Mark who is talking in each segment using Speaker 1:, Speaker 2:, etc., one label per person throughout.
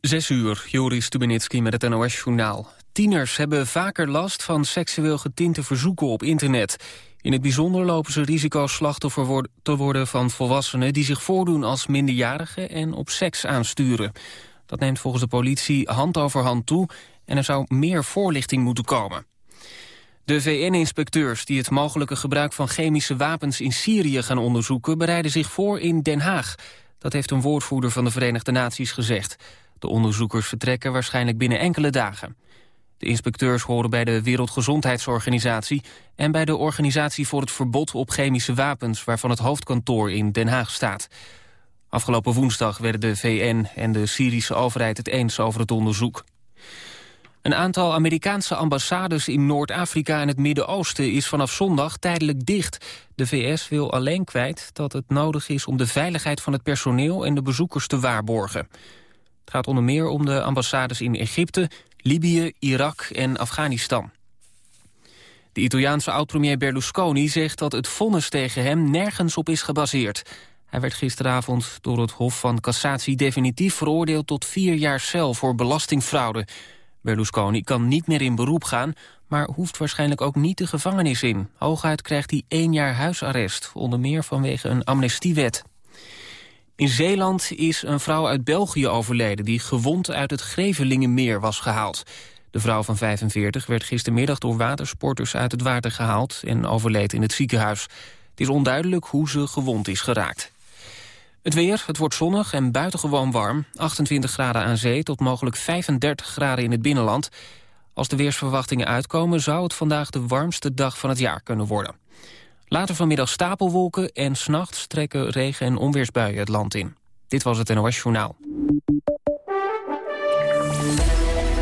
Speaker 1: Zes uur, Joris Stubenitski met het NOS-journaal. Tieners hebben vaker last van seksueel getinte verzoeken op internet. In het bijzonder lopen ze risico slachtoffer te worden van volwassenen... die zich voordoen als minderjarigen en op seks aansturen. Dat neemt volgens de politie hand over hand toe... en er zou meer voorlichting moeten komen. De VN-inspecteurs die het mogelijke gebruik van chemische wapens in Syrië gaan onderzoeken... bereiden zich voor in Den Haag. Dat heeft een woordvoerder van de Verenigde Naties gezegd. De onderzoekers vertrekken waarschijnlijk binnen enkele dagen. De inspecteurs horen bij de Wereldgezondheidsorganisatie... en bij de Organisatie voor het Verbod op Chemische Wapens... waarvan het hoofdkantoor in Den Haag staat. Afgelopen woensdag werden de VN en de Syrische overheid het eens over het onderzoek. Een aantal Amerikaanse ambassades in Noord-Afrika en het Midden-Oosten is vanaf zondag tijdelijk dicht. De VS wil alleen kwijt dat het nodig is om de veiligheid van het personeel en de bezoekers te waarborgen. Gaat onder meer om de ambassades in Egypte, Libië, Irak en Afghanistan. De Italiaanse oud-premier Berlusconi zegt dat het vonnis tegen hem nergens op is gebaseerd. Hij werd gisteravond door het Hof van Cassatie definitief veroordeeld tot vier jaar cel voor belastingfraude. Berlusconi kan niet meer in beroep gaan, maar hoeft waarschijnlijk ook niet de gevangenis in. Hooguit krijgt hij één jaar huisarrest, onder meer vanwege een amnestiewet. In Zeeland is een vrouw uit België overleden... die gewond uit het Grevelingenmeer was gehaald. De vrouw van 45 werd gistermiddag door watersporters uit het water gehaald... en overleed in het ziekenhuis. Het is onduidelijk hoe ze gewond is geraakt. Het weer, het wordt zonnig en buitengewoon warm. 28 graden aan zee tot mogelijk 35 graden in het binnenland. Als de weersverwachtingen uitkomen... zou het vandaag de warmste dag van het jaar kunnen worden. Later vanmiddag stapelwolken en s'nachts trekken regen- en onweersbuien het land in. Dit was het NOS Journaal.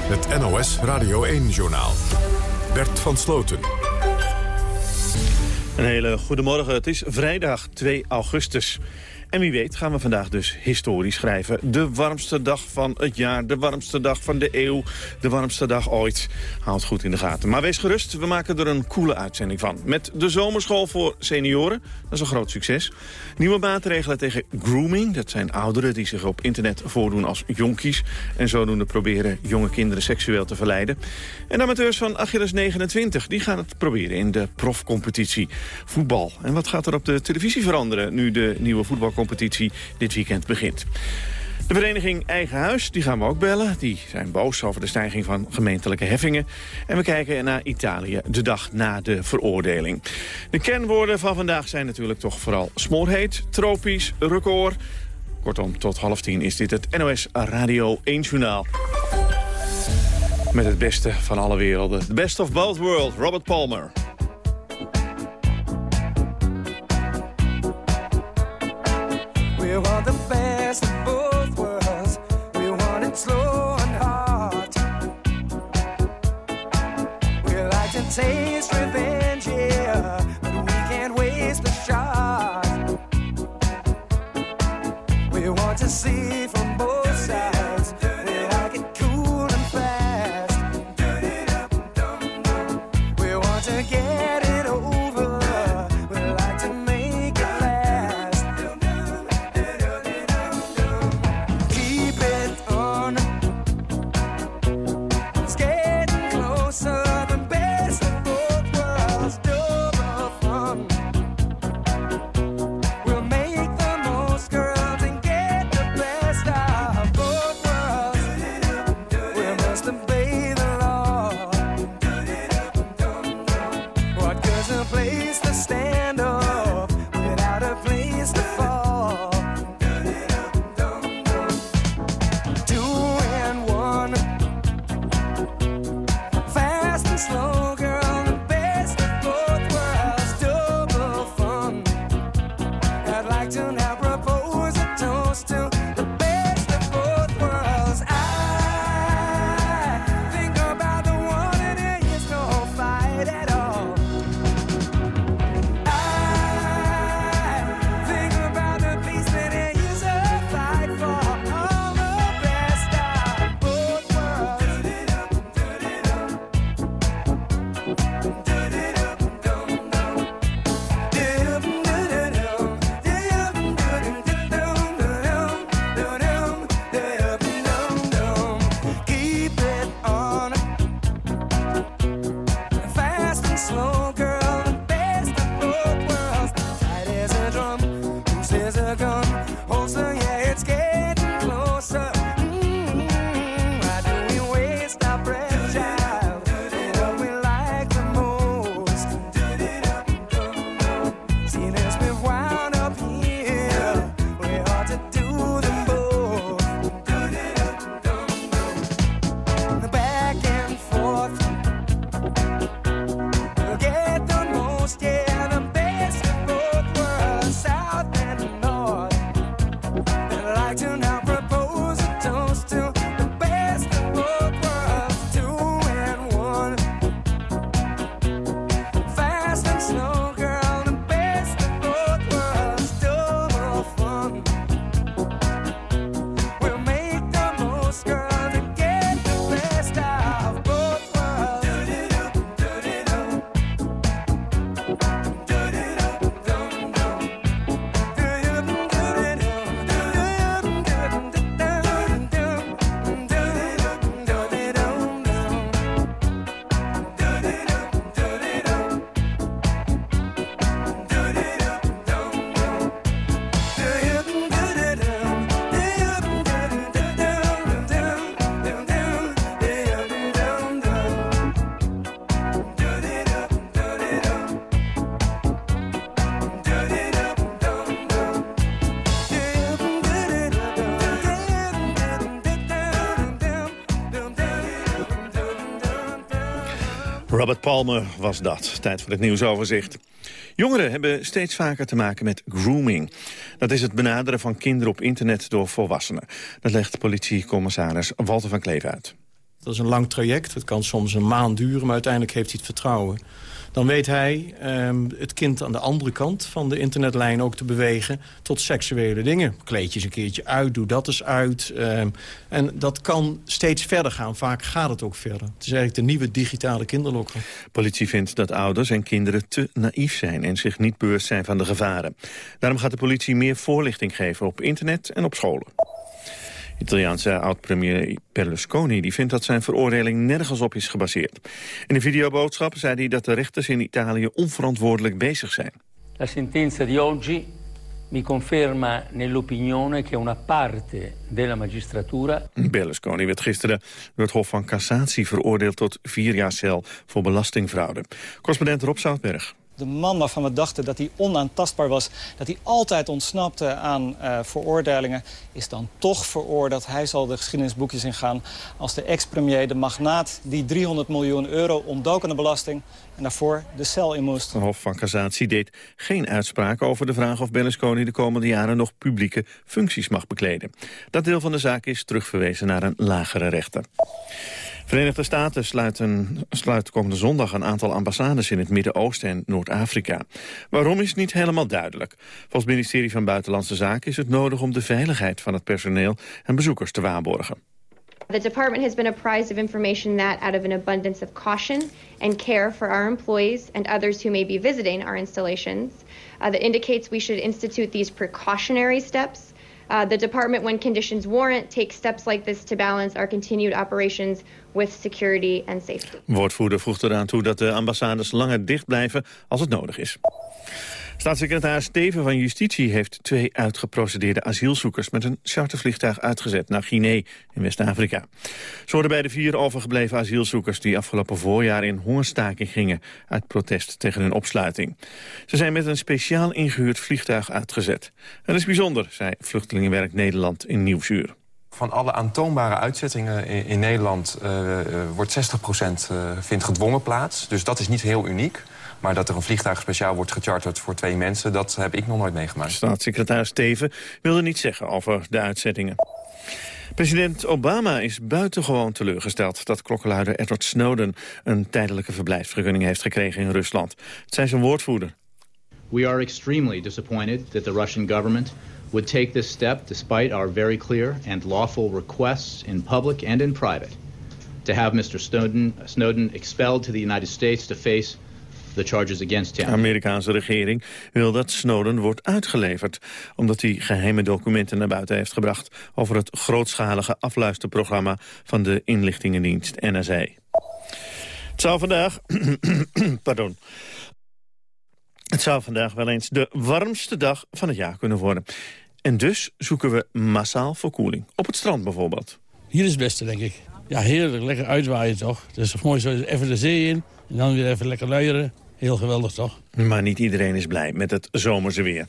Speaker 2: Het NOS Radio 1-journaal. Bert van Sloten.
Speaker 3: Een hele goede morgen. Het is vrijdag 2 augustus. En wie weet gaan we vandaag dus historie schrijven. De warmste dag van het jaar, de warmste dag van de eeuw, de warmste dag ooit. Het goed in de gaten. Maar wees gerust, we maken er een coole uitzending van. Met de zomerschool voor senioren, dat is een groot succes. Nieuwe maatregelen tegen grooming, dat zijn ouderen die zich op internet voordoen als jonkies. En zodoende proberen jonge kinderen seksueel te verleiden. En amateurs van Achilles 29, die gaan het proberen in de profcompetitie. Voetbal. En wat gaat er op de televisie veranderen nu de nieuwe voetbal competitie dit weekend begint. De vereniging Eigen Huis, die gaan we ook bellen. Die zijn boos over de stijging van gemeentelijke heffingen. En we kijken naar Italië de dag na de veroordeling. De kernwoorden van vandaag zijn natuurlijk toch vooral smoorheet, tropisch, record. Kortom, tot half tien is dit het NOS Radio 1 Journaal. Met het beste van alle werelden. The best of both worlds, Robert Palmer.
Speaker 4: We want the best of both worlds. We want it slow.
Speaker 3: Robert Palmer was dat. Tijd voor het nieuwsoverzicht. Jongeren hebben steeds vaker te maken met grooming. Dat is het benaderen van kinderen op internet door volwassenen. Dat legt politiecommissaris Walter van Kleef uit.
Speaker 5: Dat is een lang traject. Het kan soms een maand duren, maar uiteindelijk heeft hij het vertrouwen dan weet hij um, het kind aan de andere kant van de internetlijn ook te bewegen tot seksuele dingen. Kleed je eens een keertje uit, doe dat eens uit. Um, en dat kan steeds verder gaan. Vaak gaat het ook verder. Het is eigenlijk de nieuwe digitale kinderlokker.
Speaker 3: Politie vindt dat ouders en kinderen te naïef zijn en zich niet bewust zijn van de gevaren. Daarom gaat de politie meer voorlichting geven op internet en op scholen. Italiaanse oud-premier Berlusconi die vindt dat zijn veroordeling nergens op is gebaseerd. In een videoboodschap zei hij dat de rechters in Italië onverantwoordelijk bezig zijn.
Speaker 6: La sentenza di oggi mi conferma nell'opinione che una parte della magistratura...
Speaker 3: Berlusconi werd gisteren door het Hof van Cassatie veroordeeld tot vier jaar cel voor belastingfraude. Correspondent Rob Zoutberg
Speaker 7: de man waarvan we dachten dat hij onaantastbaar was... dat hij altijd ontsnapte aan uh, veroordelingen... is dan toch veroordeeld. Hij zal de geschiedenisboekjes ingaan als de ex-premier, de magnaat... die 300 miljoen euro ontdoken de belasting en daarvoor de cel in moest.
Speaker 3: Het Hof van Cassatie deed geen uitspraak over de vraag... of Berlusconi de komende jaren nog publieke functies mag bekleden. Dat deel van de zaak is terugverwezen naar een lagere rechter. Verenigde Staten sluiten, sluit komende zondag een aantal ambassades in het Midden-Oosten en Noord-Afrika. Waarom is niet helemaal duidelijk. Volgens het ministerie van Buitenlandse Zaken is het nodig om de veiligheid van het personeel en bezoekers te waarborgen.
Speaker 8: The department has been apprised of information that, out of an abundance of caution and care for our employees and others who may be visiting our installations, uh, that indicates we should institute these precautionary steps Uh, the department, when conditions warrant, takes steps like this to balance our continued operations with security and safety.
Speaker 3: Woordvoerder voegt eraan toe dat de ambassades langer dicht blijven als het nodig is. Staatssecretaris Steven van Justitie heeft twee uitgeprocedeerde asielzoekers met een chartervliegtuig uitgezet naar Guinea in West-Afrika. Ze worden bij de vier overgebleven asielzoekers die afgelopen voorjaar in hongerstaking gingen uit protest tegen hun opsluiting. Ze zijn met een speciaal ingehuurd vliegtuig uitgezet. Dat is bijzonder, zei Vluchtelingenwerk Nederland in Nieuwsuur.
Speaker 9: Van alle aantoonbare uitzettingen in, Nederland uh, wordt 60% uh, vindt gedwongen plaats. Dus dat is niet heel uniek. Maar dat er een vliegtuig speciaal wordt gecharterd voor twee mensen... dat heb ik nog nooit meegemaakt.
Speaker 3: Staatssecretaris Steven wilde niets zeggen over de uitzettingen. President Obama is buitengewoon teleurgesteld dat klokkenluider Edward Snowden een tijdelijke verblijfsvergunning heeft gekregen in Rusland. Het zijn zijn woordvoerder.
Speaker 10: We are extremely disappointed that the Russian government would take this step despite our very clear and lawful requests in public and in private to have Mr. Snowden, Snowden expelled to the United States to face the charges against him.
Speaker 3: De Amerikaanse regering wil dat Snowden wordt uitgeleverd... omdat hij geheime documenten naar buiten heeft gebracht... over het grootschalige afluisterprogramma van de inlichtingendienst NSA. Het zou vandaag... pardon. Het zou vandaag wel eens de warmste dag van het jaar kunnen worden. En dus zoeken we massaal verkoeling. Op het strand bijvoorbeeld.
Speaker 11: Hier is het beste, denk ik. Ja, heerlijk. Lekker uitwaaien, toch? Dus mooi zo even de zee in. En dan weer even lekker luieren. Heel geweldig, toch?
Speaker 3: Maar niet iedereen is blij met het zomerse weer.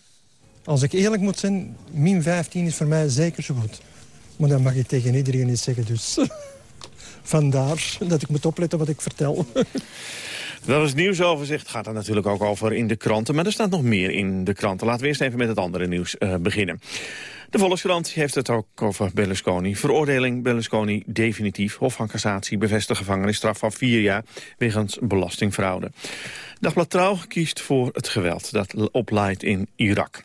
Speaker 12: Als ik eerlijk moet zijn, min 15 is voor mij zeker zo goed. Maar dan mag ik tegen iedereen niet zeggen, dus... Vandaar dat ik moet opletten wat ik vertel.
Speaker 3: Dat is nieuwsoverzicht. Gaat er natuurlijk ook over in de kranten. Maar er staat nog meer in de kranten. Laten we eerst even met het andere nieuws uh, beginnen. De Volkskrant heeft het ook over Berlusconi. Veroordeling Berlusconi definitief. Hof van Cassatie bevestigt gevangenisstraf van vier jaar... wegens belastingfraude. Dagblad Trouw kiest voor het geweld dat oplaait in Irak.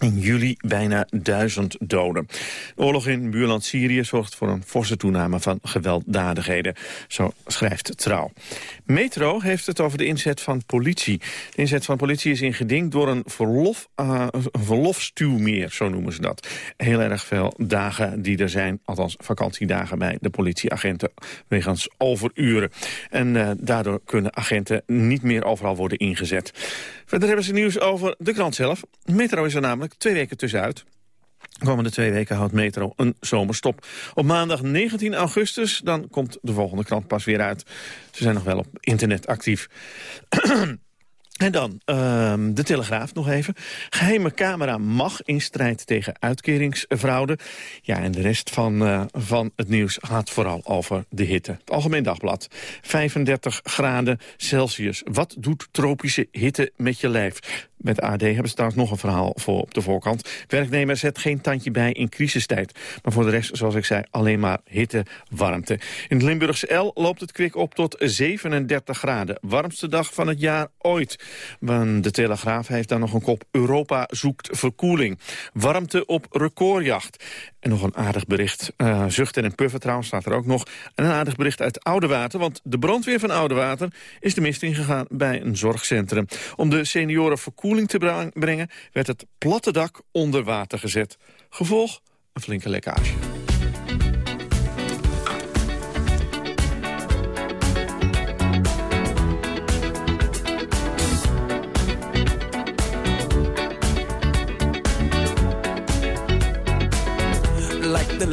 Speaker 3: In juli bijna duizend doden. De oorlog in buurland Syrië zorgt voor een forse toename van gewelddadigheden. Zo schrijft Trouw. Metro heeft het over de inzet van politie. De inzet van politie is in geding door een, verlof, uh, verlofstuwmeer, zo noemen ze dat. Heel erg veel dagen die er zijn, althans vakantiedagen bij de politieagenten, wegens overuren. En uh, daardoor kunnen agenten niet meer overal worden ingezet. Verder hebben ze nieuws over de krant zelf. Metro is er namelijk twee weken tussenuit. De komende twee weken houdt Metro een zomerstop. Op maandag 19 augustus dan komt de volgende krant pas weer uit. Ze zijn nog wel op internet actief. En dan ehm, de Telegraaf nog even. Geheime camera mag in strijd tegen uitkeringsfraude. Ja, en de rest van, uh, van het nieuws gaat vooral over de hitte. Het Algemeen Dagblad. 35 graden Celsius. Wat doet tropische hitte met je lijf? Met AD hebben ze trouwens nog een verhaal voor op de voorkant. Werknemer zet geen tandje bij in crisistijd. Maar voor de rest, zoals ik zei, alleen maar hitte, warmte. In het Limburgse L loopt het kwik op tot 37 graden. Warmste dag van het jaar ooit. De Telegraaf heeft dan nog een kop. Europa zoekt verkoeling. Warmte op recordjacht. En nog een aardig bericht. Uh, zuchten en puffen trouwens staat er ook nog. En een aardig bericht uit Oudewater. Want de brandweer van Oudewater is de mist ingegaan bij een zorgcentrum. Om de senioren verkoeling te brengen werd het platte dak onder water gezet. Gevolg? Een flinke lekkage.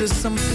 Speaker 13: Is this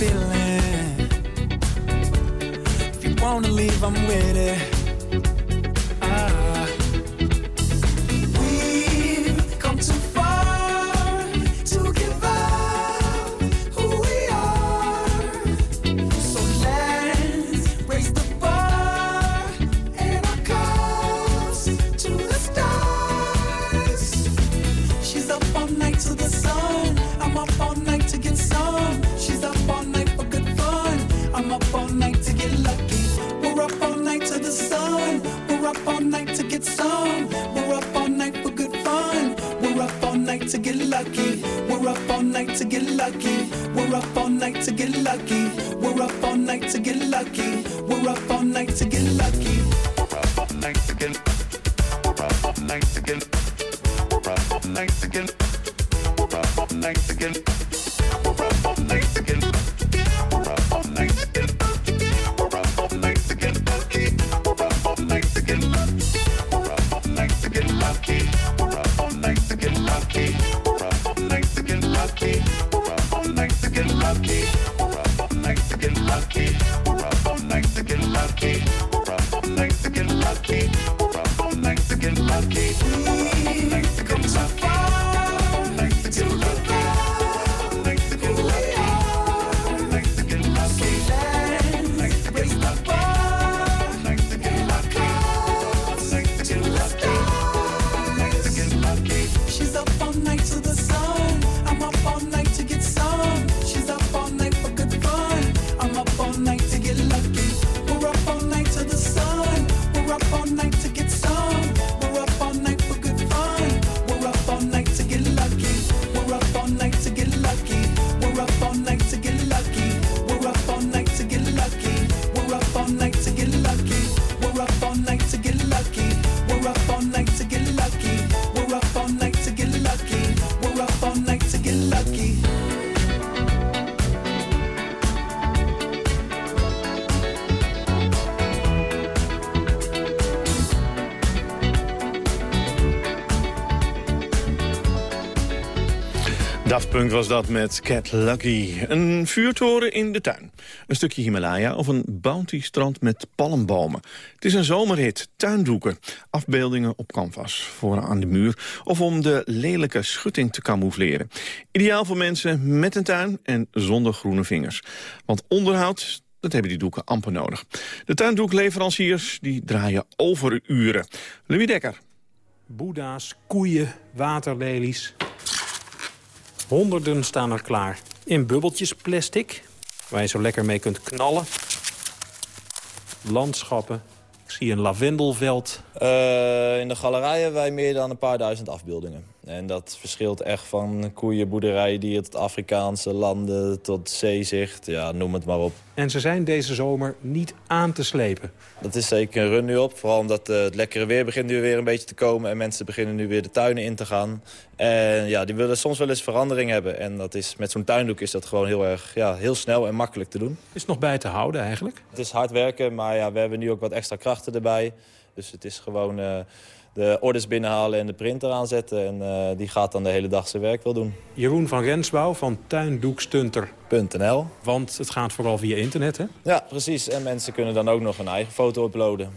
Speaker 3: Punk was dat met Cat Lucky. Een vuurtoren in de tuin. Een stukje Himalaya of een bounty-strand met palmbomen. Het is een zomerhit. Tuindoeken. Afbeeldingen op canvas. Voor aan de muur. Of om de lelijke schutting te camoufleren. Ideaal voor mensen met een tuin en zonder groene vingers. Want onderhoud, dat hebben die doeken amper nodig. De tuindoekleveranciers die draaien overuren. Louis Dekker.
Speaker 14: Boeddha's, koeien, waterlelies. Honderden staan er klaar. In bubbeltjes plastic, waar je zo lekker mee kunt knallen. Landschappen. Ik zie een lavendelveld.
Speaker 15: Uh, in de galerij hebben wij meer dan een paar duizend afbeeldingen. En dat verschilt echt van koeienboerderijen die tot Afrikaanse landen, tot zeezicht, ja, noem het maar op.
Speaker 14: En ze zijn deze zomer niet aan te slepen.
Speaker 15: Dat is zeker een run nu op, vooral omdat uh, het lekkere weer begint nu weer een beetje te komen... en mensen beginnen nu weer de tuinen in te gaan. En ja, die willen soms wel eens verandering hebben. En dat is, met zo'n tuindoek is dat gewoon heel erg ja, heel snel en makkelijk te doen.
Speaker 14: Is het nog bij te houden eigenlijk?
Speaker 15: Het is hard werken, maar ja, we hebben nu ook wat extra krachten erbij. Dus het is gewoon... Uh, de orders binnenhalen en de printer aanzetten. En uh, die gaat dan de hele dag zijn werk wel doen.
Speaker 14: Jeroen van Rensbouw van tuindoekstunter.nl. Want het gaat vooral via internet, hè?
Speaker 15: Ja, precies. En mensen kunnen dan ook nog een eigen foto uploaden.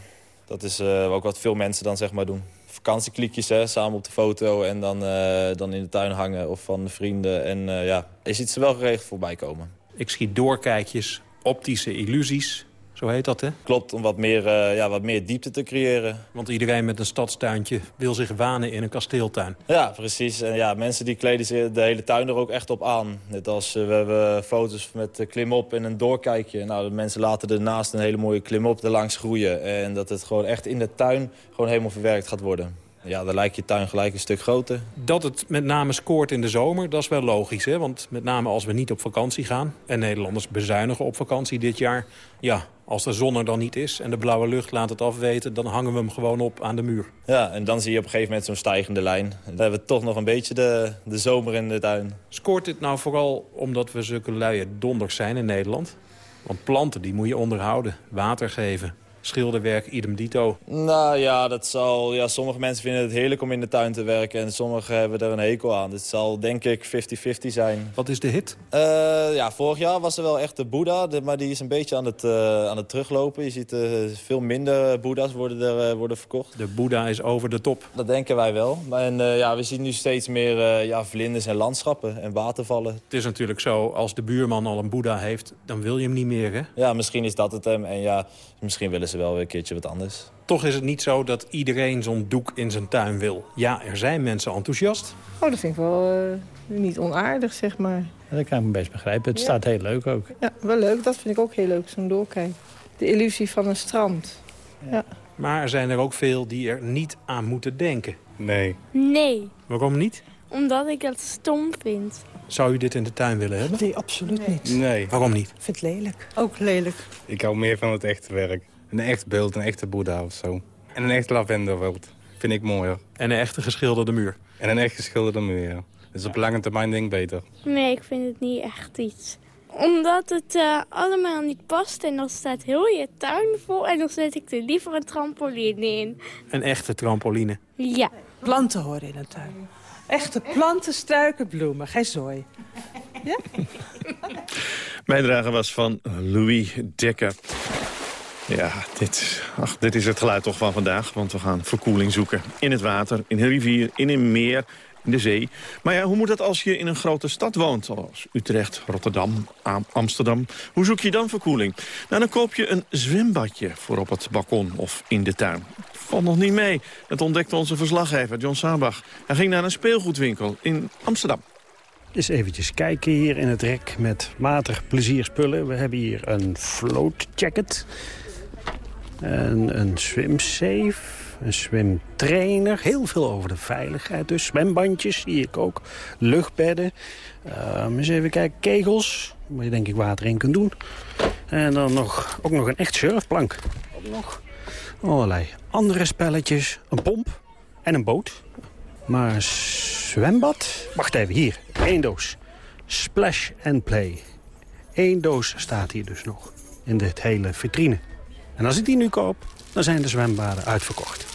Speaker 15: Dat is uh, ook wat veel mensen dan zeg maar doen. Vakantieklikjes, hè, samen op de foto en dan, uh, dan in de tuin hangen of van de vrienden. En ja, je ziet ze wel geregeld voorbij komen.
Speaker 14: Ik schiet doorkijkjes, optische illusies, zo heet dat, hè?
Speaker 15: Klopt, om wat meer, uh, ja, wat meer diepte te creëren.
Speaker 14: Want iedereen met een stadstuintje wil zich wanen in een kasteeltuin.
Speaker 15: Ja, precies. En ja, mensen die kleden zich de hele tuin er ook echt op aan. Net als uh, we hebben foto's met klimop en een doorkijkje. Nou, de mensen laten ernaast een hele mooie klimop erlangs groeien. En dat het gewoon echt in de tuin gewoon helemaal verwerkt gaat worden. Ja, dan lijkt je tuin gelijk een stuk groter.
Speaker 14: Dat het met name scoort in de zomer, dat is wel logisch. Hè? Want met name als we niet op vakantie gaan... en Nederlanders bezuinigen op vakantie dit jaar... ja, als de zon er dan niet is en de blauwe lucht laat het afweten... dan hangen we hem gewoon op aan de muur.
Speaker 15: Ja, en dan zie je op een gegeven moment zo'n stijgende lijn. Dan hebben we toch nog een beetje de, de zomer in de tuin.
Speaker 14: Scoort dit nou vooral omdat we zulke luie donders zijn in Nederland? Want planten die moet je onderhouden, water geven schilderwerk, idem dito?
Speaker 15: Nou ja, dat zal, ja, sommige mensen vinden het heerlijk om in de tuin te werken... en sommigen hebben er een hekel aan. Het zal denk ik 50-50 zijn.
Speaker 14: Wat is de hit?
Speaker 15: Uh, ja, vorig jaar was er wel echt de Boeddha, de, maar die is een beetje aan het, uh, aan het teruglopen. Je ziet uh, veel minder Boeddha's worden, er, worden verkocht.
Speaker 14: De Boeddha is over de top?
Speaker 15: Dat denken wij wel. En ja, we zien nu steeds meer ja, vlinders en landschappen en watervallen.
Speaker 14: Het is natuurlijk zo, als de buurman al een Boeddha heeft, dan wil je hem niet meer, hè?
Speaker 15: Ja, misschien is dat het hem. En ja, misschien willen ze wel weer een keertje wat anders.
Speaker 14: Toch is het niet zo dat iedereen zo'n doek in zijn tuin wil. Ja, er zijn mensen enthousiast.
Speaker 16: Oh, dat vind ik wel uh, niet onaardig, zeg maar.
Speaker 17: Ja, dat kan ik me best begrijpen. Het ja. staat heel leuk ook.
Speaker 16: Ja, wel leuk. Dat vind ik ook heel leuk, zo'n doorkijk. De illusie van een strand. Ja.
Speaker 14: Maar er zijn er ook veel die er niet aan moeten denken.
Speaker 18: Nee.
Speaker 19: Nee.
Speaker 14: Waarom niet?
Speaker 19: Omdat ik het stom vind.
Speaker 14: Zou u dit in de tuin willen hebben?
Speaker 16: Nee, absoluut niet.
Speaker 18: Nee.
Speaker 14: Waarom niet? Ik
Speaker 16: vind het lelijk. Ook lelijk.
Speaker 18: Ik hou meer van het echte werk. Een echt beeld, een echte boeddha of zo. En een echt lavendelveld. Vind ik mooier.
Speaker 14: En een echte geschilderde muur.
Speaker 18: En een echt geschilderde muur, ja. Dus op lange termijn denk ik beter.
Speaker 19: Nee, ik vind het niet echt iets. Omdat het uh, allemaal niet past en dan staat heel je tuin vol... en dan zet ik er liever een trampoline in.
Speaker 14: Een echte trampoline?
Speaker 19: Ja.
Speaker 16: Planten horen in een tuin. Echte planten, struiken, bloemen. Geen zooi. Ja?
Speaker 3: Bijdrage was van Louis Dekker. Ja, dit, ach, dit is het geluid toch van vandaag. Want we gaan verkoeling zoeken. In het water, in een rivier, in een meer, in de zee. Maar ja, hoe moet dat als je in een grote stad woont? Zoals Utrecht, Rotterdam, Amsterdam. Hoe zoek je dan verkoeling? Nou, dan koop je een zwembadje voor op het balkon of in de tuin. Valt nog niet mee. Dat ontdekte onze verslaggever John Sabach. Hij ging naar een speelgoedwinkel in Amsterdam.
Speaker 17: Eens eventjes kijken hier in het rek met matig plezierspullen. We hebben hier een float jacket. En een swimsafe, een swimtrainer. Heel veel over de veiligheid dus. Zwembandjes zie ik ook. Luchtbedden. Uh, eens even kijken. Kegels. Waar je denk ik water in kunt doen. En dan nog, ook nog een echt surfplank. Ook nog allerlei andere spelletjes. Een pomp en een boot. Maar zwembad? Wacht even, hier. Eén doos. Splash and Play. Eén doos staat hier dus nog. In dit hele vitrine. En als ik die nu koop, dan zijn de zwembaden uitverkocht.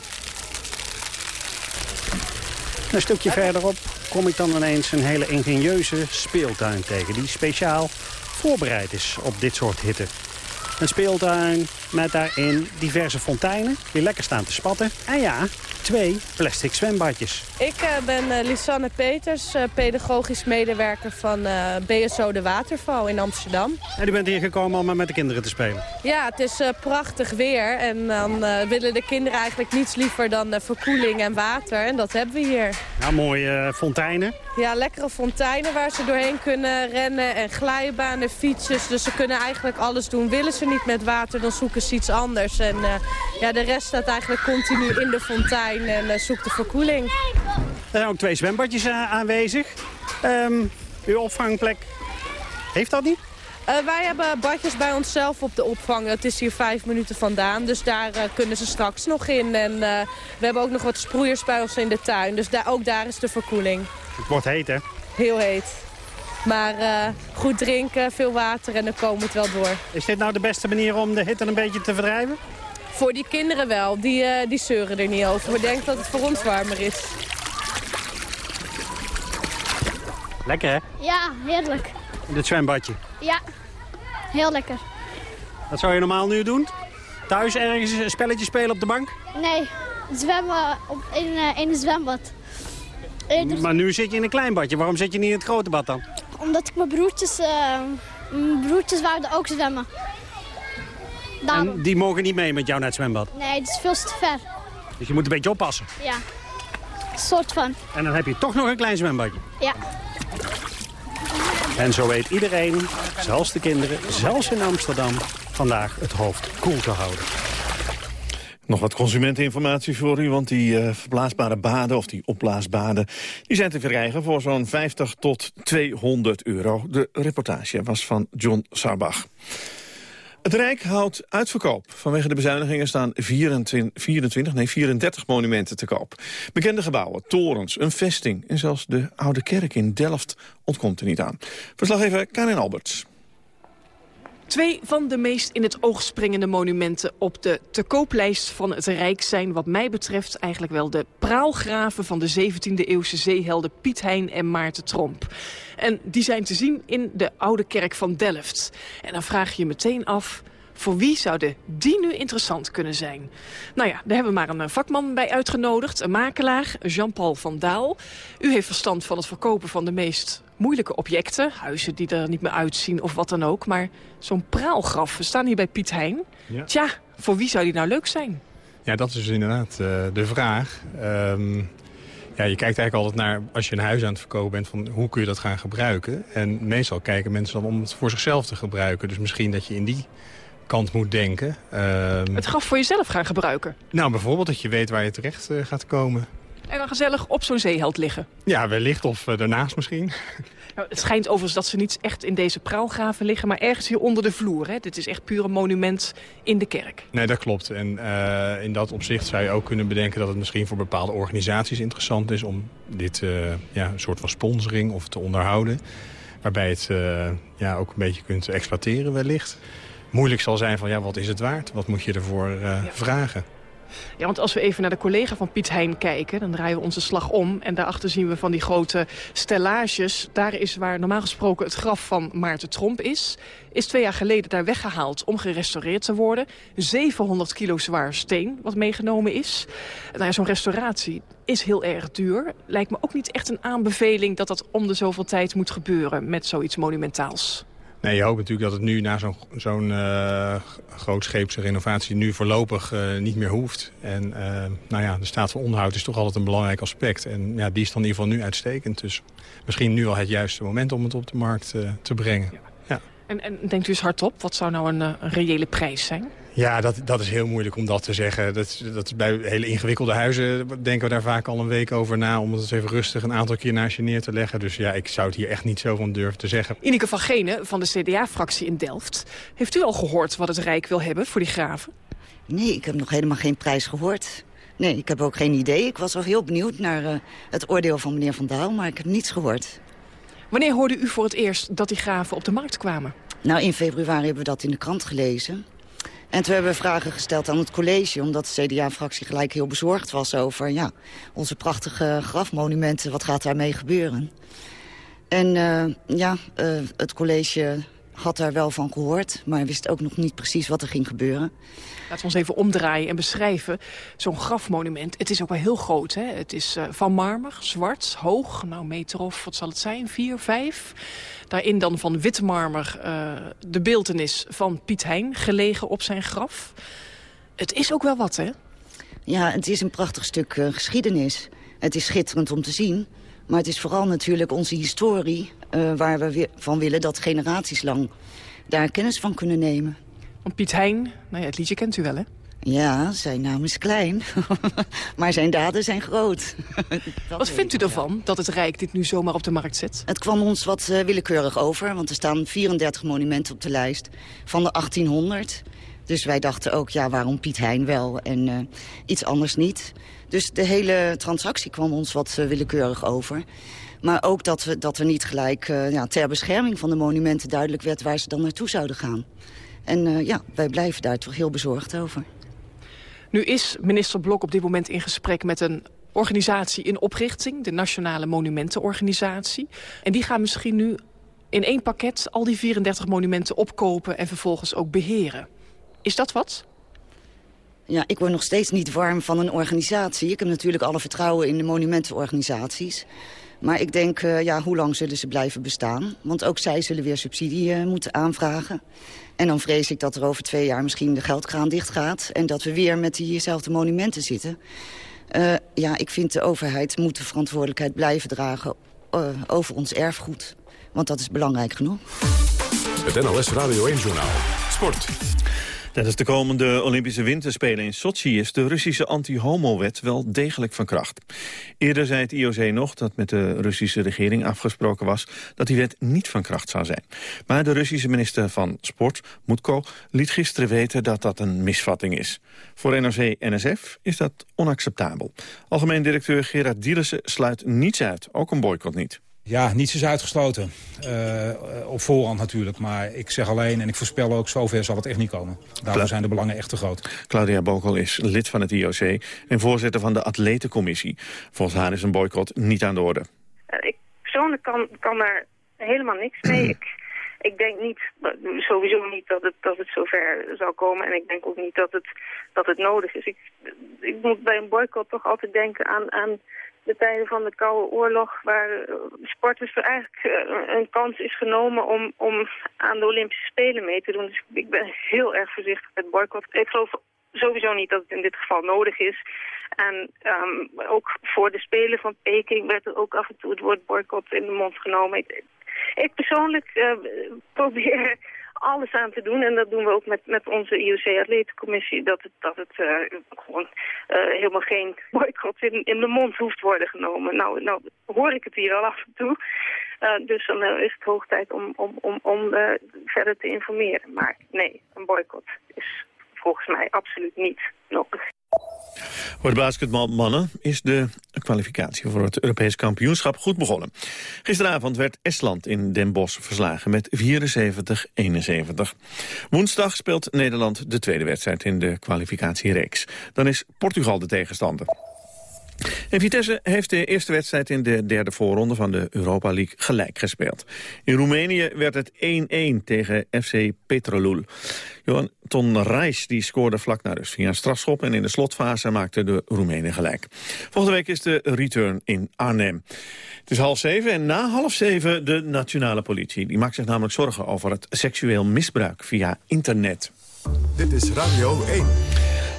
Speaker 17: Een stukje verderop kom ik dan ineens een hele ingenieuze speeltuin tegen... die speciaal voorbereid is op dit soort hitte. Een speeltuin met daarin diverse fonteinen die lekker staan te spatten. En ja, twee plastic zwembadjes.
Speaker 20: Ik uh, ben uh, Lisanne Peters, uh, pedagogisch medewerker van BSO De Waterval in Amsterdam.
Speaker 17: En u bent hier gekomen om met de kinderen te spelen?
Speaker 20: Ja, het is prachtig weer en dan willen de kinderen eigenlijk niets liever dan verkoeling en water. En dat hebben we hier.
Speaker 17: Nou, mooie fonteinen.
Speaker 20: Ja, lekkere fonteinen waar ze doorheen kunnen rennen en glijbanen, fietsjes. Dus ze kunnen eigenlijk alles doen. Willen ze niet met water, dan zoeken ze iets anders. En ja, de rest staat eigenlijk continu in de fontein en uh, zoekt de verkoeling.
Speaker 17: Er zijn ook twee zwembadjes uh, aanwezig. Um, uw opvangplek heeft dat niet?
Speaker 20: Uh, wij hebben badjes bij onszelf op de opvang. Dat is hier vijf minuten vandaan. Dus daar kunnen ze straks nog in. En we hebben ook nog wat sproeiers bij ons in de tuin. Dus daar, ook daar is de verkoeling.
Speaker 17: Het wordt heet, hè?
Speaker 20: Heel heet. Maar goed drinken, veel water en dan komen we het wel door.
Speaker 17: Is dit nou de beste manier om de hitte een beetje te verdrijven?
Speaker 20: Voor die kinderen wel. Die, uh, die zeuren er niet over. We denken dat het voor ons warmer is.
Speaker 17: Lekker, hè?
Speaker 19: Ja, heerlijk.
Speaker 17: In het zwembadje?
Speaker 19: Ja, heel lekker.
Speaker 17: Wat zou je normaal nu doen? Thuis ergens een spelletje spelen op de bank?
Speaker 19: Nee, zwemmen op, in, uh, in een zwembad.
Speaker 17: Eerder... Maar nu zit je in een klein badje. Waarom zit je niet in het grote bad dan?
Speaker 19: Omdat ik mijn broertjes... Uh, mijn broertjes wouden ook zwemmen.
Speaker 17: En die mogen niet mee met jou naar het zwembad?
Speaker 19: Nee, het is veel te ver.
Speaker 17: Dus je moet een beetje oppassen?
Speaker 19: Ja, soort van.
Speaker 17: En dan heb je toch nog een klein zwembadje?
Speaker 19: Ja.
Speaker 17: En zo weet iedereen, zelfs de kinderen, zelfs in Amsterdam... vandaag het hoofd koel te houden.
Speaker 3: Nog wat consumenteninformatie voor u, want die uh, verblaasbare baden of die opblaasbaden... die zijn te verkrijgen voor zo'n 50 tot 200 euro. De reportage was van John Sarbach. Het Rijk houdt uitverkoop. Vanwege de bezuinigingen staan 24, 24, nee 34 monumenten te koop. Bekende gebouwen, torens, een vesting en zelfs de Oude Kerk in Delft ontkomt er niet aan. Verslaggever Karin Alberts.
Speaker 21: Twee van de meest in het oog springende monumenten op de te kooplijst van het Rijk zijn wat mij betreft eigenlijk wel de praalgraven van de 17e eeuwse zeehelden Piet Hein en Maarten Tromp. En die zijn te zien in de Oude Kerk van Delft. En dan vraag je je meteen af, voor wie zouden die nu interessant kunnen zijn? Nou ja, daar hebben we maar een vakman bij uitgenodigd. Een makelaar, Jean-Paul van Daal. U heeft verstand van het verkopen van de meest moeilijke objecten. Huizen die er niet meer uitzien of wat dan ook. Maar zo'n praalgraf, we staan hier bij Piet Hein. Ja. Tja, voor wie zou die nou leuk zijn?
Speaker 22: Ja, dat is dus inderdaad uh, de vraag. Um, ja, je kijkt eigenlijk altijd naar, als je een huis aan het verkopen bent... van hoe kun je dat gaan gebruiken. En meestal kijken mensen dan om het voor zichzelf te gebruiken. Dus misschien dat je in die kant moet denken.
Speaker 21: Um, het graf voor jezelf gaan gebruiken?
Speaker 22: Nou, bijvoorbeeld dat je weet waar je terecht uh, gaat komen.
Speaker 21: En dan gezellig op zo'n zeeheld liggen?
Speaker 22: Ja, wellicht of uh, daarnaast misschien.
Speaker 21: Nou, het schijnt overigens dat ze niet echt in deze praalgraven liggen... maar ergens hier onder de vloer. Hè? Dit is echt puur een monument in de kerk.
Speaker 22: Nee, dat klopt. En uh, in dat opzicht zou je ook kunnen bedenken... dat het misschien voor bepaalde organisaties interessant is... om dit uh, ja, een soort van sponsoring of te onderhouden. Waarbij het uh, ja, ook een beetje kunt exploiteren wellicht. Moeilijk zal zijn van, ja, wat is het waard? Wat moet je ervoor ja. vragen?
Speaker 21: Ja, want als we even naar de collega van Piet Hein kijken... dan draaien we onze slag om en daarachter zien we van die grote stellages. Daar is waar normaal gesproken het graf van Maarten Tromp is. Is twee jaar geleden daar weggehaald om gerestaureerd te worden. 700 kilo zwaar steen wat meegenomen is. Nou ja, Zo'n restauratie is heel erg duur. Lijkt me ook niet echt een aanbeveling dat dat om de zoveel tijd moet gebeuren... met zoiets monumentaals.
Speaker 22: Nee, je hoopt natuurlijk dat het nu na zo'n zo'n uh, grootscheepse renovatie nu voorlopig uh, niet meer hoeft. En uh, nou ja, de staat van onderhoud is toch altijd een belangrijk aspect. En ja, die is dan in ieder geval nu uitstekend. Dus misschien nu al het juiste moment om het op de markt te brengen. Ja. ja.
Speaker 21: En, en denkt u eens hardop, wat zou nou een, een reële prijs zijn?
Speaker 22: Ja, dat, dat is heel moeilijk om dat te zeggen. Dat, dat is bij hele ingewikkelde huizen denken we daar vaak al een week over na... om het eens even rustig een aantal keer naast je neer te leggen. Dus ja, ik zou het hier echt niet zo van durven te zeggen.
Speaker 21: Ineke van Genen van de CDA-fractie in Delft. Heeft u al gehoord wat het Rijk wil hebben voor die graven?
Speaker 23: Nee, ik heb nog helemaal geen prijs gehoord. Nee, ik heb ook geen idee. Ik was wel heel benieuwd naar uh, het oordeel van meneer Van Daal, maar ik heb niets gehoord.
Speaker 21: Wanneer hoorde u voor het eerst dat die graven op de markt kwamen?
Speaker 23: Nou, in februari hebben we dat in de krant gelezen. En toen hebben we vragen gesteld aan het college... omdat de CDA-fractie gelijk heel bezorgd was over ja, onze prachtige grafmonumenten. Wat gaat daarmee gebeuren? En uh, ja, uh, het college had daar wel van gehoord... maar wist ook nog niet precies wat er ging gebeuren.
Speaker 21: Laten we ons even omdraaien en beschrijven. Zo'n grafmonument, het is ook wel heel groot. Hè? Het is uh, van marmer, zwart, hoog, nou meter of, wat zal het zijn, vier, vijf. Daarin dan van wit marmer uh, de beeltenis van Piet Hein, gelegen op zijn graf. Het is ook wel wat, hè?
Speaker 23: Ja, het is een prachtig stuk uh, geschiedenis. Het is schitterend om te zien. Maar het is vooral natuurlijk onze historie... Waar we van willen dat generaties lang daar kennis van kunnen nemen.
Speaker 21: Want Piet Hein, nou ja, het liedje kent u wel, hè?
Speaker 23: Ja, zijn naam is klein, maar zijn daden zijn groot.
Speaker 21: wat vindt u ervan dat het Rijk dit nu zomaar op de markt zet?
Speaker 23: Het kwam ons wat uh, willekeurig over, want er staan 34 monumenten op de lijst van de 1800. Dus wij dachten ook, ja, waarom Piet Hein wel en uh, iets anders niet. Dus de hele transactie kwam ons wat uh, willekeurig over. Maar ook dat, we, dat er niet gelijk ja, ter bescherming van de monumenten duidelijk werd... waar ze dan naartoe zouden gaan. En ja, wij blijven daar toch heel bezorgd over.
Speaker 21: Nu is minister Blok op dit moment in gesprek met een organisatie in oprichting, de Nationale Monumentenorganisatie. En die gaan misschien nu in één pakket al die 34 monumenten opkopen en vervolgens ook beheren. Is dat wat?
Speaker 23: Ja, ik word nog steeds niet warm van een organisatie. Ik heb natuurlijk alle vertrouwen in de monumentenorganisaties. Maar ik denk, uh, ja, hoe lang zullen ze blijven bestaan? Want ook zij zullen weer subsidie uh, moeten aanvragen. En dan vrees ik dat er over twee jaar misschien de geldkraan dichtgaat... en dat we weer met diezelfde monumenten zitten. Uh, ja, ik vind de overheid moet de verantwoordelijkheid blijven dragen... over ons erfgoed. Want dat is belangrijk genoeg.
Speaker 24: Het NLS Radio 1-journaal. Sport.
Speaker 3: Tijdens de komende Olympische Winterspelen in Sochi is de Russische anti-homo-wet wel degelijk van kracht. Eerder zei het IOC nog dat met de Russische regering afgesproken was dat die wet niet van kracht zou zijn. Maar de Russische minister van Sport, Mutko, liet gisteren weten dat dat een misvatting is. Voor NRC-NSF is dat onacceptabel. Algemeen directeur Gerard Dielissen sluit niets uit, ook een boycott niet.
Speaker 25: Ja, niets is uitgesloten. Uh, op voorhand natuurlijk. Maar ik zeg alleen, en ik voorspel ook, zover zal het echt niet komen. Daarvoor Kla zijn de belangen echt te groot.
Speaker 3: Claudia Bokel is lid van het IOC en voorzitter van de atletencommissie. Volgens haar is een boycott niet aan de orde.
Speaker 26: Uh, ik persoonlijk kan, kan daar helemaal niks mee. ik, ik denk niet, sowieso niet dat het, dat het zover zal komen. En ik denk ook niet dat het, dat het nodig is. Ik, ik moet bij een boycott toch altijd denken aan... aan de tijden van de Koude Oorlog... waar uh, sporters er eigenlijk uh, een kans is genomen om, om aan de Olympische Spelen mee te doen. Dus ik ben heel erg voorzichtig met boycott. Ik geloof sowieso niet dat het in dit geval nodig is. En um, ook voor de Spelen van Peking werd er ook af en toe het woord boycott in de mond genomen. Ik, persoonlijk uh, probeer alles aan te doen. En dat doen we ook met, met onze IOC-atletencommissie. Dat het, dat het uh, gewoon uh, helemaal geen boycott in, in de mond hoeft worden genomen. Nou, nou hoor ik het hier al af en toe. Uh, dus dan is het hoog tijd om, om, om, om verder te informeren. Maar nee, een boycott is volgens mij absoluut niet nodig.
Speaker 3: Voor de basketbalmannen is de kwalificatie voor het Europees kampioenschap goed begonnen. Gisteravond werd Estland in Den Bosch verslagen met 74-71. Woensdag speelt Nederland de tweede wedstrijd in de kwalificatiereeks. Dan is Portugal de tegenstander. En Vitesse heeft de eerste wedstrijd in de derde voorronde van de Europa League gelijk gespeeld. In Roemenië werd het 1-1 tegen FC Petrolul. Johan Ton Reis die scoorde vlak na rust via een strafschop... en in de slotfase maakte de Roemenen gelijk. Volgende week is de return in Arnhem. Het is half zeven en na half zeven de nationale politie. Die maakt zich namelijk zorgen over het seksueel misbruik via internet.
Speaker 24: Dit is Radio 1.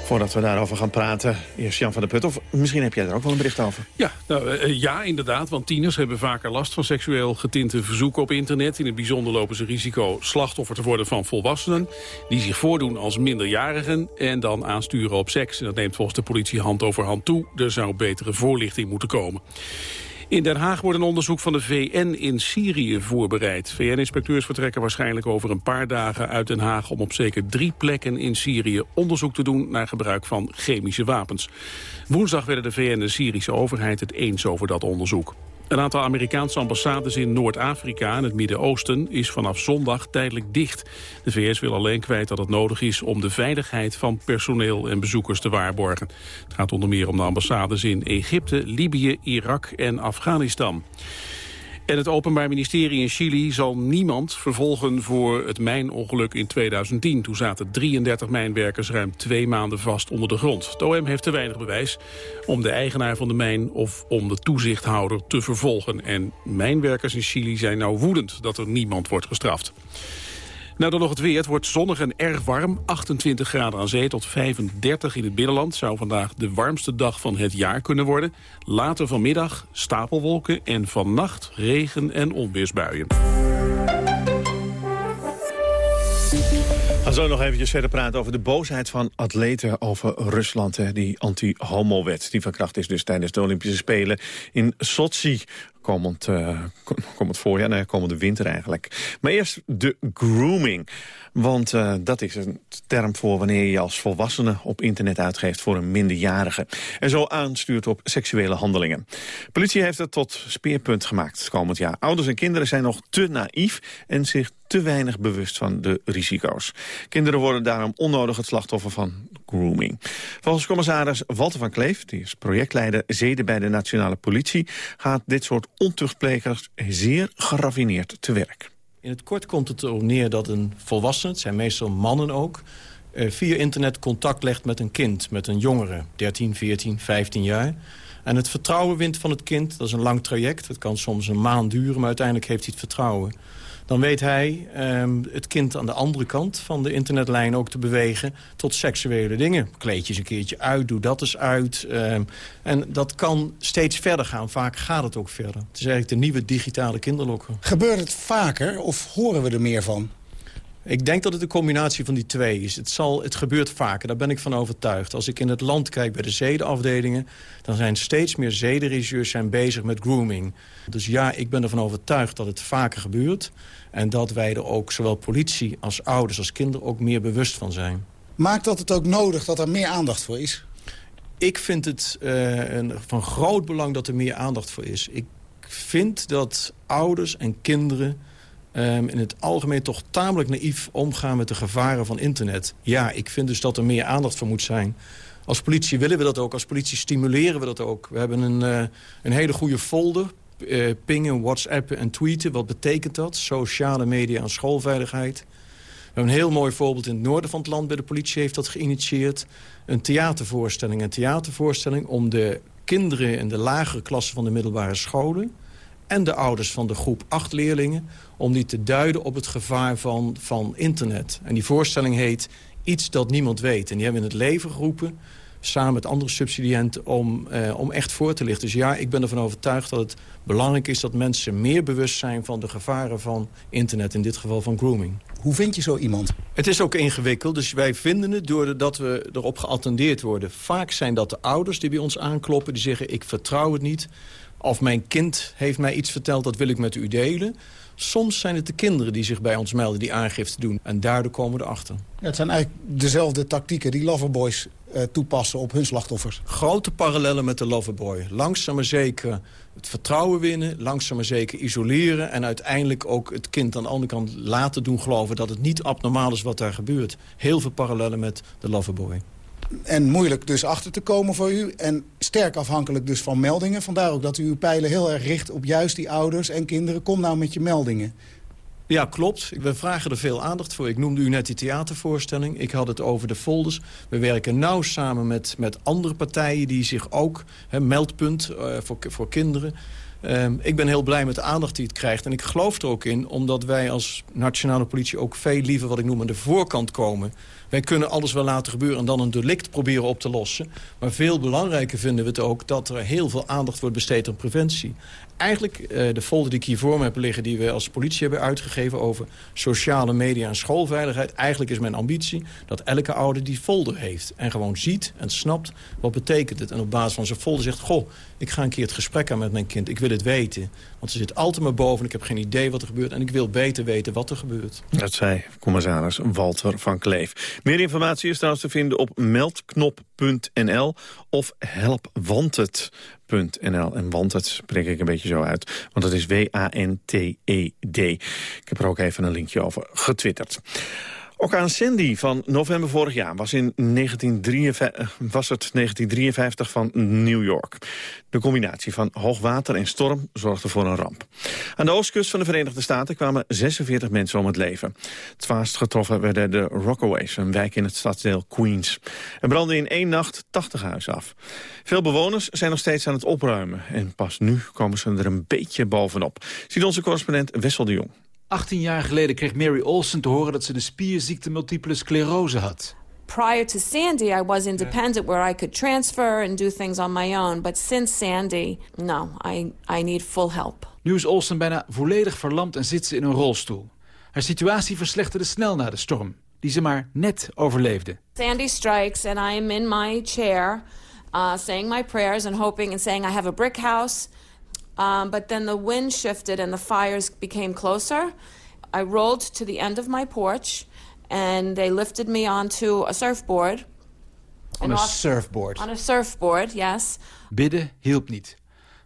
Speaker 3: Voordat we daarover gaan praten, eerst Jan van der Put. Of misschien heb jij er ook wel een bericht over.
Speaker 27: Ja, nou, uh, ja, inderdaad. Want tieners hebben vaker last van seksueel getinte verzoeken op internet. In het bijzonder lopen ze risico slachtoffer te worden van volwassenen... die zich voordoen als minderjarigen en dan aansturen op seks. En dat neemt volgens de politie hand over hand toe. Er zou betere voorlichting moeten komen. In Den Haag wordt een onderzoek van de VN in Syrië voorbereid. VN-inspecteurs vertrekken waarschijnlijk over een paar dagen uit Den Haag... om op zeker drie plekken in Syrië onderzoek te doen naar gebruik van chemische wapens. Woensdag werden de VN en de Syrische overheid het eens over dat onderzoek. Een aantal Amerikaanse ambassades in Noord-Afrika en het Midden-Oosten is vanaf zondag tijdelijk dicht. De VS wil alleen kwijt dat het nodig is om de veiligheid van personeel en bezoekers te waarborgen. Het gaat onder meer om de ambassades in Egypte, Libië, Irak en Afghanistan. En het Openbaar Ministerie in Chili zal niemand vervolgen voor het mijnongeluk in 2010. Toen zaten 33 mijnwerkers ruim twee maanden vast onder de grond. Het OM heeft te weinig bewijs om de eigenaar van de mijn of om de toezichthouder te vervolgen. En mijnwerkers in Chili zijn nou woedend dat er niemand wordt gestraft. Nou, dan nog het weer. Het wordt zonnig en erg warm. 28 graden aan zee tot 35 in het binnenland. Zou vandaag de warmste dag van het jaar kunnen worden. Later vanmiddag stapelwolken en vannacht regen- en onweersbuien.
Speaker 3: Zo nog eventjes verder praten over de boosheid van atleten over Rusland. Die anti-homo-wet die van kracht is dus tijdens de Olympische Spelen in Sochi komend, uh, komend voorjaar, nee, komende winter eigenlijk. Maar eerst de grooming. Want uh, dat is een term voor wanneer je als volwassene op internet uitgeeft voor een minderjarige. En zo aanstuurt op seksuele handelingen. Politie heeft het tot speerpunt gemaakt komend jaar. Ouders en kinderen zijn nog te naïef en zich te weinig bewust van de risico's. Kinderen worden daarom onnodig het slachtoffer van grooming. Volgens commissaris Walter van Kleef, die is projectleider zeden bij de nationale politie, gaat dit soort ontuchtplegers zeer geraffineerd te werk.
Speaker 28: In het kort komt het erop neer dat een volwassene, het zijn meestal mannen ook... Eh, via internet contact legt met een kind, met een jongere, 13, 14, 15 jaar. En het vertrouwen wint van het kind, dat is een lang traject. Het kan soms een maand duren, maar uiteindelijk heeft hij het vertrouwen dan weet hij um, het kind aan de andere kant van de internetlijn ook te bewegen tot seksuele dingen. Kleed je eens een keertje uit, doe dat eens uit. Um, en dat kan steeds verder gaan. Vaak gaat het ook verder. Het is eigenlijk de nieuwe digitale kinderlokken.
Speaker 29: Gebeurt het vaker of horen we er meer van?
Speaker 28: Ik denk dat het een combinatie van die twee is. Het, zal, het gebeurt vaker, daar ben ik van overtuigd. Als ik in het land kijk bij de zedenafdelingen... dan zijn steeds meer zedenregisseurs zijn bezig met grooming. Dus ja, ik ben ervan overtuigd dat het vaker gebeurt. En dat wij er ook, zowel politie als ouders als kinderen... ook meer bewust van zijn.
Speaker 29: Maakt dat het ook nodig dat er meer aandacht voor is?
Speaker 28: Ik vind het uh, een, van groot belang dat er meer aandacht voor is. Ik vind dat ouders en kinderen um, in het algemeen toch tamelijk naïef omgaan met de gevaren van internet. Ja, ik vind dus dat er meer aandacht voor moet zijn. Als politie willen we dat ook, als politie stimuleren we dat ook. We hebben een, uh, een hele goede folder, uh, pingen, whatsappen en tweeten. Wat betekent dat? Sociale media en schoolveiligheid. We hebben een heel mooi voorbeeld in het noorden van het land bij de politie heeft dat geïnitieerd. Een theatervoorstelling. Een theatervoorstelling om de kinderen in de lagere klassen van de middelbare scholen en de ouders van de groep acht leerlingen... om die te duiden op het gevaar van, van internet. En die voorstelling heet Iets dat niemand weet. En die hebben we in het leven geroepen samen met andere subsidiënten om, eh, om echt voor te lichten. Dus ja, ik ben ervan overtuigd dat het belangrijk is... dat mensen meer bewust zijn van de gevaren van internet. In dit geval van grooming.
Speaker 29: Hoe vind je zo iemand?
Speaker 28: Het is ook ingewikkeld, dus wij vinden het doordat we erop geattendeerd worden. Vaak zijn dat de ouders die bij ons aankloppen, die zeggen... ik vertrouw het niet, of mijn kind heeft mij iets verteld, dat wil ik met u delen. Soms zijn het de kinderen die zich bij ons melden, die aangifte doen. En daardoor komen we erachter.
Speaker 29: Ja, het zijn eigenlijk dezelfde tactieken die loverboys uh, toepassen op hun slachtoffers.
Speaker 28: Grote parallellen met de loverboy. Langzaam maar zeker het vertrouwen winnen, langzaam maar zeker isoleren... en uiteindelijk ook het kind aan de andere kant laten doen geloven... dat het niet abnormaal is wat daar gebeurt. Heel veel parallellen met de loverboy
Speaker 29: en moeilijk dus achter te komen voor u. En sterk afhankelijk dus van meldingen. Vandaar ook dat u uw pijlen heel erg richt op juist die ouders en kinderen. Kom nou met je meldingen.
Speaker 28: Ja, klopt. We vragen er veel aandacht voor. Ik noemde u net die theatervoorstelling. Ik had het over de folders. We werken nauw samen met, met andere partijen die zich ook... He, meldpunt uh, voor, voor kinderen... Um, ik ben heel blij met de aandacht die het krijgt. En ik geloof er ook in, omdat wij als nationale politie... ook veel liever wat ik noem aan de voorkant komen wij kunnen alles wel laten gebeuren en dan een delict proberen op te lossen. Maar veel belangrijker vinden we het ook dat er heel veel aandacht wordt besteed aan preventie. Eigenlijk uh, de folder die ik hier voor me heb liggen... die we als politie hebben uitgegeven over sociale media en schoolveiligheid. Eigenlijk is mijn ambitie dat elke ouder die folder heeft. En gewoon ziet en snapt wat betekent het. En op basis van zijn folder zegt... goh, ik ga een keer het gesprek aan met mijn kind. Ik wil het weten. Want ze zit altijd maar boven. Ik heb geen idee wat er gebeurt. En ik wil beter weten wat er gebeurt.
Speaker 3: Dat zei commissaris Walter van Kleef. Meer informatie is trouwens te vinden op meldknop.nl of helpwanted.nl. En wanted spreek ik een beetje zo uit, want het is W-A-N-T-E-D. Ik heb er ook even een linkje over getwitterd. Orkaan Sandy van november vorig jaar was, in 1953, was het 1953 van New York. De combinatie van hoogwater en storm zorgde voor een ramp. Aan de oostkust van de Verenigde Staten kwamen 46 mensen om het leven. Het zwaarst getroffen werden de Rockaways, een wijk in het stadsdeel Queens. Er brandde in één nacht 80 huizen af. Veel bewoners zijn nog steeds aan het opruimen. En pas nu komen ze er een beetje bovenop. Ziet onze correspondent Wessel de Jong.
Speaker 30: 18 jaar geleden kreeg Mary Olsen te horen dat ze de spierziekte multiple sclerose had.
Speaker 31: Prior to Sandy, I was independent where I could transfer and do things on my own. But since Sandy, no, I, I need full help.
Speaker 30: Nu is Olsen bijna volledig verlamd en zit ze in een rolstoel. Haar situatie verslechterde snel na de storm, die ze maar net overleefde.
Speaker 31: Sandy strikes and I am in my chair, uh, saying my prayers and hoping and saying I have a brick house. Um, but then the wind shifted and the fires became closer. I rolled to the end of my porch and they lifted me onto a surfboard.
Speaker 30: On een surfboard?
Speaker 31: On a surfboard, yes.
Speaker 30: Bidden hielp niet.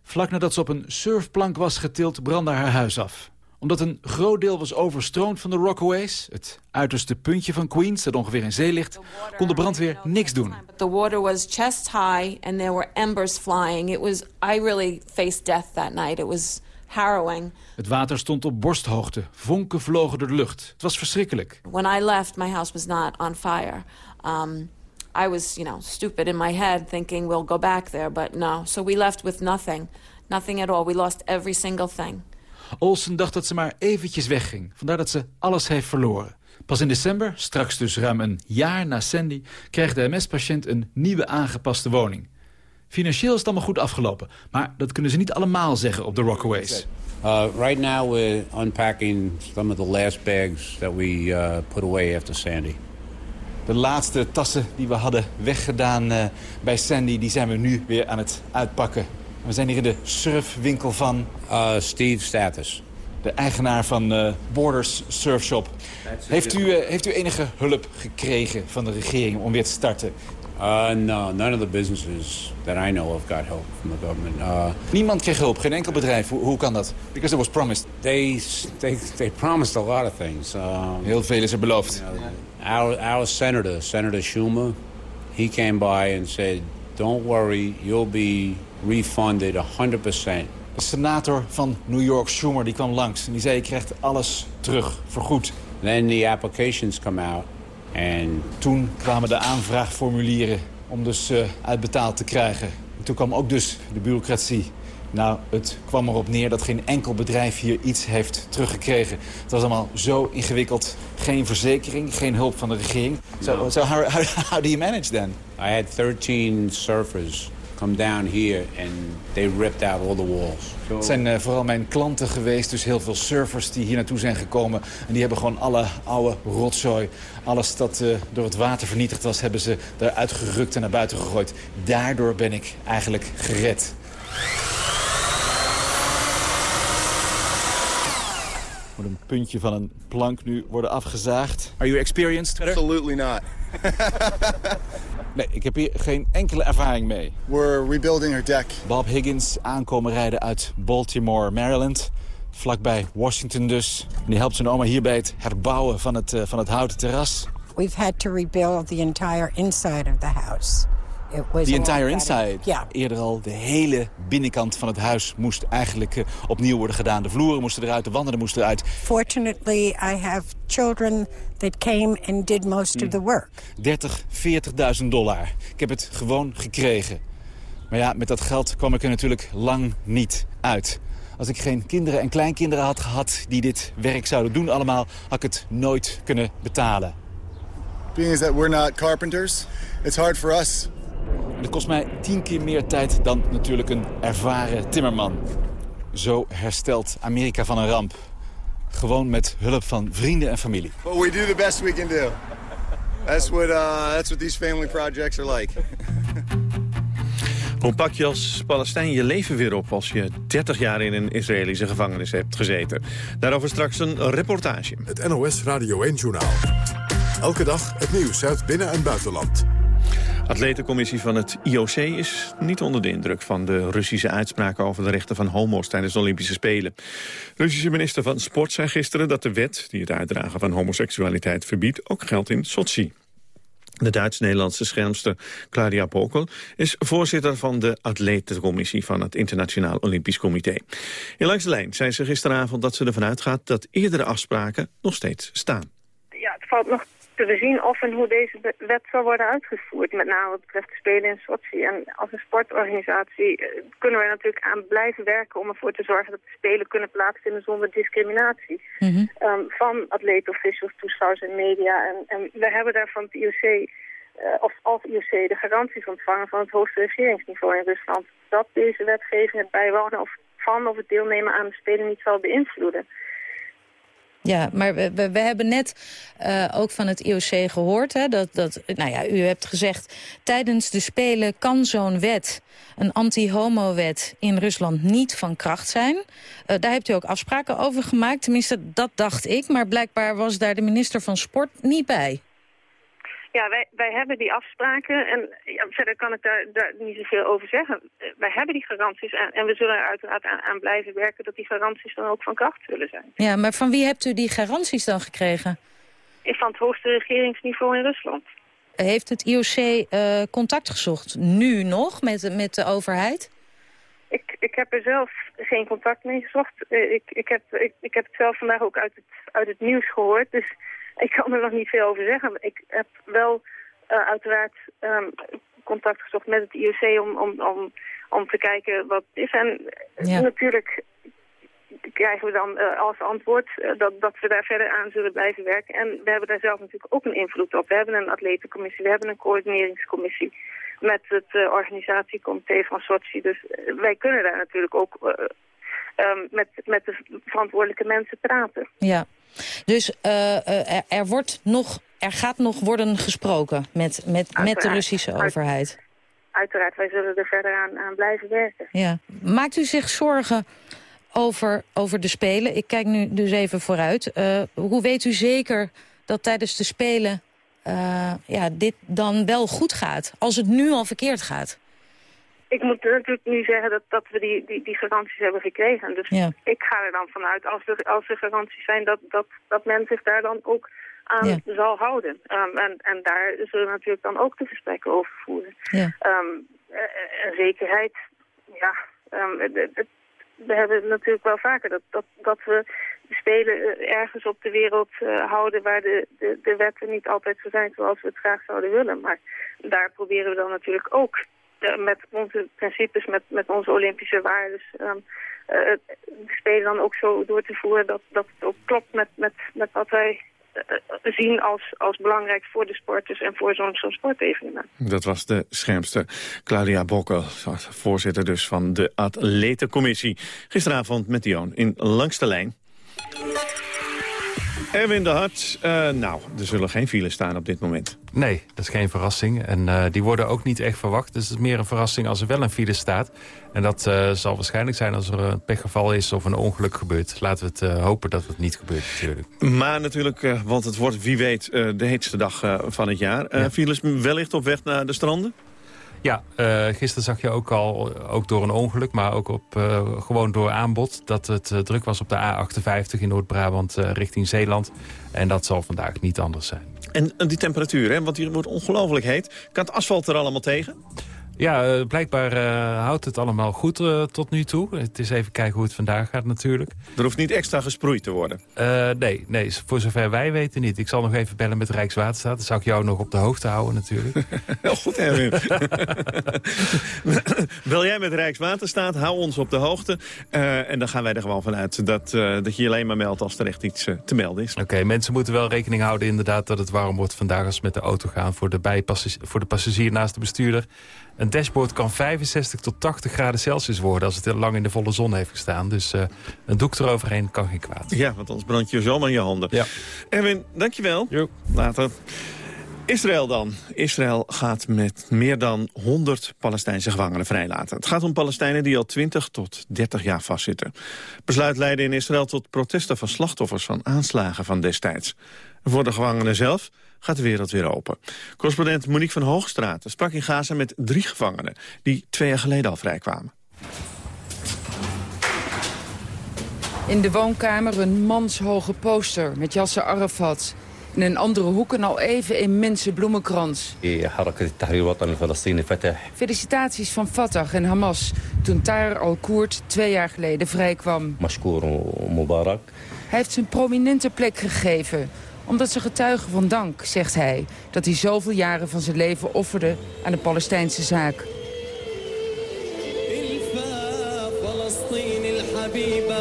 Speaker 30: Vlak nadat ze op een surfplank was getild, brandde haar huis af omdat een groot deel was overstroomd van de Rockaways... het uiterste puntje van Queens, dat ongeveer in zee ligt... kon de brandweer niks doen.
Speaker 31: The water was chest high and there were embers flying. It was, I really faced death that night. It was harrowing.
Speaker 30: Het water stond op borsthoogte. Vonken vlogen door de lucht. Het was verschrikkelijk.
Speaker 31: When I left, my house was not on fire. Um, I was, you know, stupid in my head thinking we'll go back there, but no. So we left with nothing. Nothing at all. We lost every single thing.
Speaker 30: Olsen dacht dat ze maar eventjes wegging. Vandaar dat ze alles heeft verloren. Pas in december, straks dus ruim een jaar na Sandy... kreeg de MS-patiënt een nieuwe aangepaste woning. Financieel is het allemaal goed afgelopen. Maar dat kunnen ze niet allemaal zeggen op de Rockaways.
Speaker 32: Uh, right now we're unpacking some of the last bags that we uh, put away after Sandy.
Speaker 30: De laatste tassen die we hadden weggedaan uh, bij Sandy... die zijn we nu weer aan het uitpakken. We zijn hier in de surfwinkel van...
Speaker 32: Uh, Steve Status.
Speaker 30: De eigenaar van uh, Borders Surfshop. Heeft u, uh, heeft u enige hulp gekregen van de regering om weer te starten?
Speaker 32: Uh, no, none of the businesses that I know of got help from the government. Uh,
Speaker 30: Niemand kreeg hulp, geen enkel bedrijf. Hoe, hoe kan dat? Because it was promised.
Speaker 32: They, they, they promised a lot of things. Um,
Speaker 30: Heel veel is er beloofd.
Speaker 32: You know, our, our senator, Senator Schumer, he came by and said, don't worry, you'll be refunded 100%.
Speaker 30: De senator van New York, Schumer, die kwam langs. En die zei, je krijgt alles terug, vergoed.
Speaker 32: Then the applications come out. And
Speaker 30: toen kwamen de aanvraagformulieren om dus uh, uitbetaald te krijgen. En toen kwam ook dus de bureaucratie. Nou, het kwam erop neer dat geen enkel bedrijf hier iets heeft teruggekregen. Het was allemaal zo ingewikkeld. Geen verzekering, geen hulp van de regering. So, so how, how, how do you manage then?
Speaker 32: I had 13 surfers come down here and they ripped out all the walls.
Speaker 30: Het zijn uh, vooral mijn klanten geweest, dus heel veel surfers die hier naartoe zijn gekomen. En die hebben gewoon alle oude rotzooi, alles dat uh, door het water vernietigd was, hebben ze eruit gerukt en naar buiten gegooid. Daardoor ben ik eigenlijk gered. Moet een puntje van een plank nu worden afgezaagd. Are you experienced?
Speaker 4: Absolutely not.
Speaker 30: Nee, ik heb hier geen enkele ervaring mee.
Speaker 4: We're rebuilding our deck.
Speaker 30: Bob Higgins, aankomen rijden uit Baltimore, Maryland. Vlakbij Washington dus. En die helpt zijn oma hier bij het herbouwen van het, uh, van het houten terras.
Speaker 33: We've had to rebuild the entire inside of the house.
Speaker 30: The entire inside?
Speaker 33: Ja.
Speaker 30: Eerder al, de hele binnenkant van het huis moest eigenlijk uh, opnieuw worden gedaan. De vloeren moesten eruit, de wanden moesten eruit.
Speaker 33: Fortunately, I have children that came and did most
Speaker 30: Hmm.
Speaker 33: of the work.
Speaker 30: 30, 40.000 dollar. Ik heb het gewoon gekregen. Maar ja, met dat geld kwam ik er natuurlijk lang niet uit. Als ik geen kinderen en kleinkinderen had gehad die dit werk zouden doen allemaal... had ik het nooit kunnen betalen.
Speaker 4: Being is that we're not carpenters, it's hard for us.
Speaker 30: Het kost mij tien keer meer tijd dan natuurlijk een ervaren timmerman. Zo herstelt Amerika van een ramp. Gewoon met hulp van vrienden en familie.
Speaker 4: But we do the best we can do. That's what, uh, that's what these family projects are like.
Speaker 3: Hoe pak je als Palestijn je leven weer op als je 30 jaar in een Israëlische gevangenis hebt gezeten? Daarover straks een reportage.
Speaker 24: Het NOS Radio 1-journaal. Elke dag het nieuws uit binnen- en buitenland.
Speaker 3: Atletencommissie van het IOC is niet onder de indruk van de Russische uitspraken over de rechten van homo's tijdens de Olympische Spelen. Russische minister van Sport zei gisteren dat de wet die het uitdragen van homoseksualiteit verbiedt ook geldt in Sochi. De Duits-Nederlandse schermster Claudia Pokel is voorzitter van de atletencommissie van het Internationaal Olympisch Comité. In Langs de Lijn zei ze gisteravond dat ze ervan uitgaat dat eerdere afspraken nog steeds staan.
Speaker 26: Ja, het valt nog te bezien of en hoe deze wet zal worden uitgevoerd. Met name wat betreft de Spelen in Sochi. En als een sportorganisatie eh, kunnen we er natuurlijk aan blijven werken... om ervoor te zorgen dat de Spelen kunnen plaatsvinden zonder discriminatie. Ehm, van atleten, officials, toeschouwers en media. En, en we hebben daar van het IOC... eh, of als IOC de garanties ontvangen van het hoogste regeringsniveau in Rusland... dat deze wetgeving het bijwonen of van of het deelnemen aan de Spelen niet zal beïnvloeden.
Speaker 34: Ja, maar we, we, hebben net eh, ook van het IOC gehoord... Hè, dat, dat, nou ja, u hebt gezegd, tijdens de Spelen kan zo'n wet... een anti-homo-wet in Rusland niet van kracht zijn. Eh, daar hebt u ook afspraken over gemaakt. Tenminste, dat dacht ik. Maar blijkbaar was daar de minister van Sport niet bij.
Speaker 26: Ja, wij, wij hebben die afspraken en ja, verder kan ik daar, daar niet zoveel over zeggen. Wij hebben die garanties en, en we zullen er uiteraard aan, aan blijven werken dat die garanties dan ook van kracht zullen zijn.
Speaker 34: Ja, maar van wie hebt u die garanties dan gekregen?
Speaker 26: Van het hoogste regeringsniveau in Rusland.
Speaker 34: Heeft het IOC eh, contact gezocht, nu nog, met, met de overheid?
Speaker 26: Ik, ik heb er zelf geen contact mee gezocht. Eh, Ik, ik, heb, ik, ik heb het zelf vandaag ook uit het, uit het nieuws gehoord. Dus ik kan er nog niet veel over zeggen. Ik heb wel eh, uiteraard ehm, contact gezocht met het IOC om, om, om, om te kijken wat het is. En eh,
Speaker 34: Ja.
Speaker 26: natuurlijk krijgen we dan eh, als antwoord dat, dat we daar verder aan zullen blijven werken. En we hebben daar zelf natuurlijk ook een invloed op. We hebben een atletencommissie, we hebben een coördineringscommissie met het organisatiecomité van Sochi. Dus wij kunnen daar natuurlijk ook ehm, met, met de verantwoordelijke mensen praten.
Speaker 34: Ja, dus eh, eh, er, er, wordt nog, er gaat nog worden gesproken met, met, met de. Russische
Speaker 26: Uit-
Speaker 34: overheid.
Speaker 26: Uiteraard, wij zullen er verder aan, aan blijven werken.
Speaker 34: Ja. Maakt u zich zorgen over, over de Spelen? Ik kijk nu dus even vooruit. Eh, hoe weet u zeker dat tijdens de Spelen ja, dit dan wel goed gaat? Als het nu al verkeerd gaat?
Speaker 26: Ik moet natuurlijk nu zeggen dat, dat we die, die, die garanties hebben gekregen. Dus
Speaker 34: Ja.
Speaker 26: ik ga er dan vanuit, als er, als er garanties zijn, dat, dat, dat men zich daar dan ook aan
Speaker 34: Ja.
Speaker 26: zal houden. Ehm, en, en daar zullen we natuurlijk dan ook de gesprekken over voeren.
Speaker 34: Ja.
Speaker 26: Ehm, eh, en zekerheid, ja, het- het- het- we hebben het natuurlijk wel vaker dat, dat, dat we Spelen eh, ergens op de wereld eh, houden waar de, de, de wetten niet altijd zo zijn zoals we het graag zouden willen. Maar daar proberen we dan natuurlijk ook eh, met onze principes, met, met onze Olympische waarden, eh, de Spelen dan ook zo door te voeren dat, dat het ook klopt met, met, met wat wij eh, eh, zien als, als belangrijk voor de sporters en voor zo'n zo'n sportevenement.
Speaker 3: Dat was de schermste Claudia Bokkel, voorzitter dus van de atletencommissie. Gisteravond met Dion in Langste Lijn. Erwin de Hart, eh, nou, er zullen geen files staan op dit moment.
Speaker 35: Nee, dat is geen verrassing. En eh, die worden ook niet echt verwacht. Dus het is meer een verrassing als er wel een file staat. En dat eh, zal waarschijnlijk zijn als er een pechgeval is of een ongeluk gebeurt. Laten we het hopen dat het niet gebeurt natuurlijk.
Speaker 3: Maar natuurlijk, want het wordt wie weet de heetste dag van het jaar. Eh, Files wellicht op weg naar de stranden?
Speaker 35: Ja, eh, gisteren zag je ook al, ook door een ongeluk, maar ook op, eh, gewoon door aanbod... dat het eh, druk was op de A58 in Noord-Brabant richting Zeeland. En dat zal vandaag niet anders zijn.
Speaker 3: En eh, die temperatuur, hè, want hier wordt ongelooflijk heet. Kan het asfalt er allemaal tegen?
Speaker 35: Ja, eh, blijkbaar eh, houdt het allemaal goed eh, tot nu toe. Het is even kijken hoe het vandaag gaat natuurlijk.
Speaker 3: Er hoeft niet extra gesproeid te worden?
Speaker 35: Eh, nee, nee, voor zover wij weten niet. Ik zal nog even bellen met Rijkswaterstaat. Dan zou ik jou nog op de hoogte houden natuurlijk.
Speaker 3: Heel goed, Erwin. Wil jij met Rijkswaterstaat, hou ons op de hoogte. En dan gaan wij er gewoon vanuit dat, dat je je alleen maar meldt als er echt iets te melden is.
Speaker 35: Oké, mensen moeten wel rekening houden inderdaad dat het warm wordt vandaag als ze met de auto gaan voor de, voor de passagier naast de bestuurder. Een dashboard kan 65 tot 80 graden Celsius worden als het heel lang in de volle zon heeft gestaan. Dus eh, een doek eroverheen kan geen kwaad.
Speaker 3: Ja, want anders brand je zomaar in je handen.
Speaker 35: Ja.
Speaker 3: Erwin, dankjewel. Later. Israël dan. Israël gaat met meer dan 100 Palestijnse gevangenen vrijlaten. Het gaat om Palestijnen die al 20 tot 30 jaar vastzitten. Besluit leidde in Israël tot protesten van slachtoffers van aanslagen van destijds. voor de gevangenen zelf gaat de wereld weer open. Correspondent Monique van Hoogstraat sprak in Gaza met drie gevangenen... die twee jaar geleden al vrijkwamen.
Speaker 36: In de woonkamer een manshoge poster met Yasser Arafat. In een andere hoek een al even immense bloemenkrans. Felicitaties van Fatah en Hamas toen Tahir al-Koert twee jaar geleden vrijkwam. Hij heeft zijn prominente plek gegeven omdat ze getuigen van dank, zegt hij... dat hij zoveel jaren van zijn leven offerde aan de Palestijnse zaak.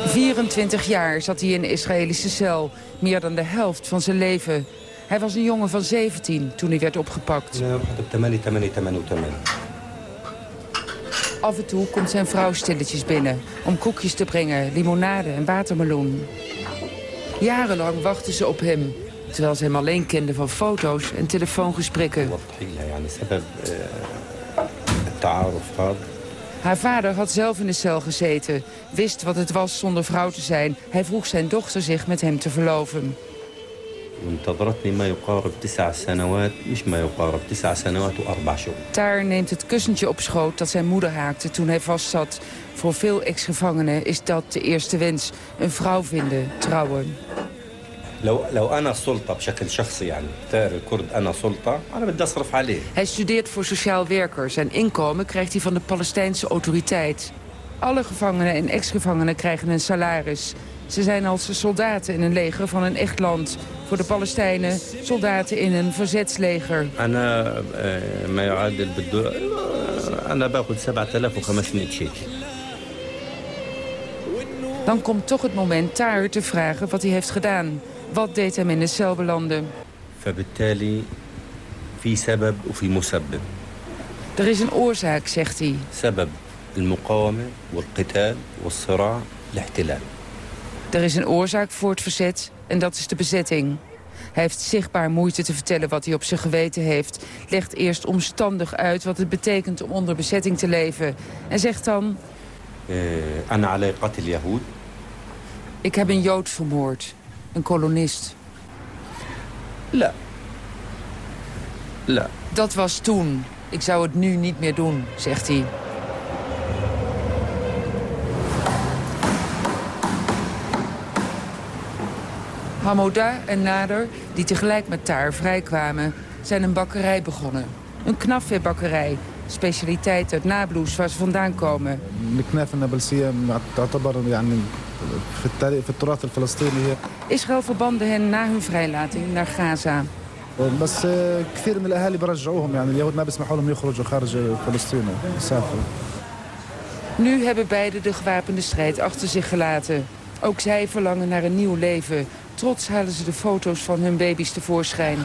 Speaker 36: 24 jaar zat hij in de Israëlische cel. Meer dan de helft van zijn leven. Hij was een jongen van 17 toen hij werd opgepakt. Af en toe komt zijn vrouw stilletjes binnen... om koekjes te brengen, limonade en watermeloen. Jarenlang wachten ze op hem... terwijl ze hem alleen kenden van foto's en telefoongesprekken. Haar vader had zelf in de cel gezeten, wist wat het was zonder vrouw te zijn. Hij vroeg zijn dochter zich met hem te verloven. Taar neemt het kussentje op schoot dat zijn moeder haakte toen hij vastzat. Voor veel ex-gevangenen is dat de eerste wens. Een vrouw vinden, trouwen. لو لو انا سلطه بشكل شخصي يعني تاير الكرد انا سلطه انا بدي اصرف عليه. Hij studeert voor sociaal werker. Zijn inkomen krijgt hij van de Palestijnse autoriteit. Alle gevangenen en ex-gevangenen krijgen een salaris. Ze zijn als soldaten in een leger van een echt land. Voor de Palestijnen soldaten in een verzetsleger. Dan komt toch het moment Tahir te vragen wat hij heeft gedaan. Wat deed hem in de cel belanden? Er is een oorzaak, zegt hij. Er is een oorzaak voor het verzet en dat is de bezetting. Hij heeft zichtbaar moeite te vertellen wat hij op zijn geweten heeft. Legt eerst omstandig uit wat het betekent om onder bezetting te leven. En zegt dan... Ik heb een Jood vermoord. Een kolonist. La. La. Dat was toen. Ik zou het nu niet meer doen, zegt hij. Hamoda en Nader, die tegelijk met Taar vrijkwamen, zijn een bakkerij begonnen. Een knafweerbakkerij, specialiteit uit Nablus waar ze vandaan komen. Israël verbande hen na hun vrijlating naar Gaza. Nu hebben beide de gewapende strijd achter zich gelaten. Ook zij verlangen naar een nieuw leven. Trots halen ze de foto's van hun baby's tevoorschijn.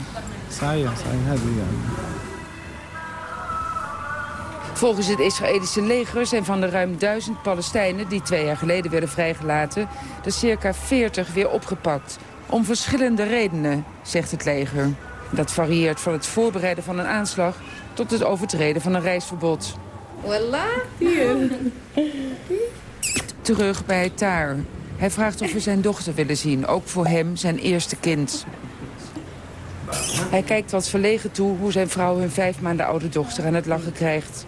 Speaker 36: Volgens het Israëlische leger zijn van de ruim duizend Palestijnen... die twee jaar geleden werden vrijgelaten... er circa 40 weer opgepakt. Om verschillende redenen, zegt het leger. Dat varieert van het voorbereiden van een aanslag... tot het overtreden van een reisverbod. Wallah, Terug bij Taar. Hij vraagt of we zijn dochter willen zien. Ook voor hem zijn eerste kind. Hij kijkt wat verlegen toe hoe zijn vrouw hun vijf maanden oude dochter aan het lachen krijgt.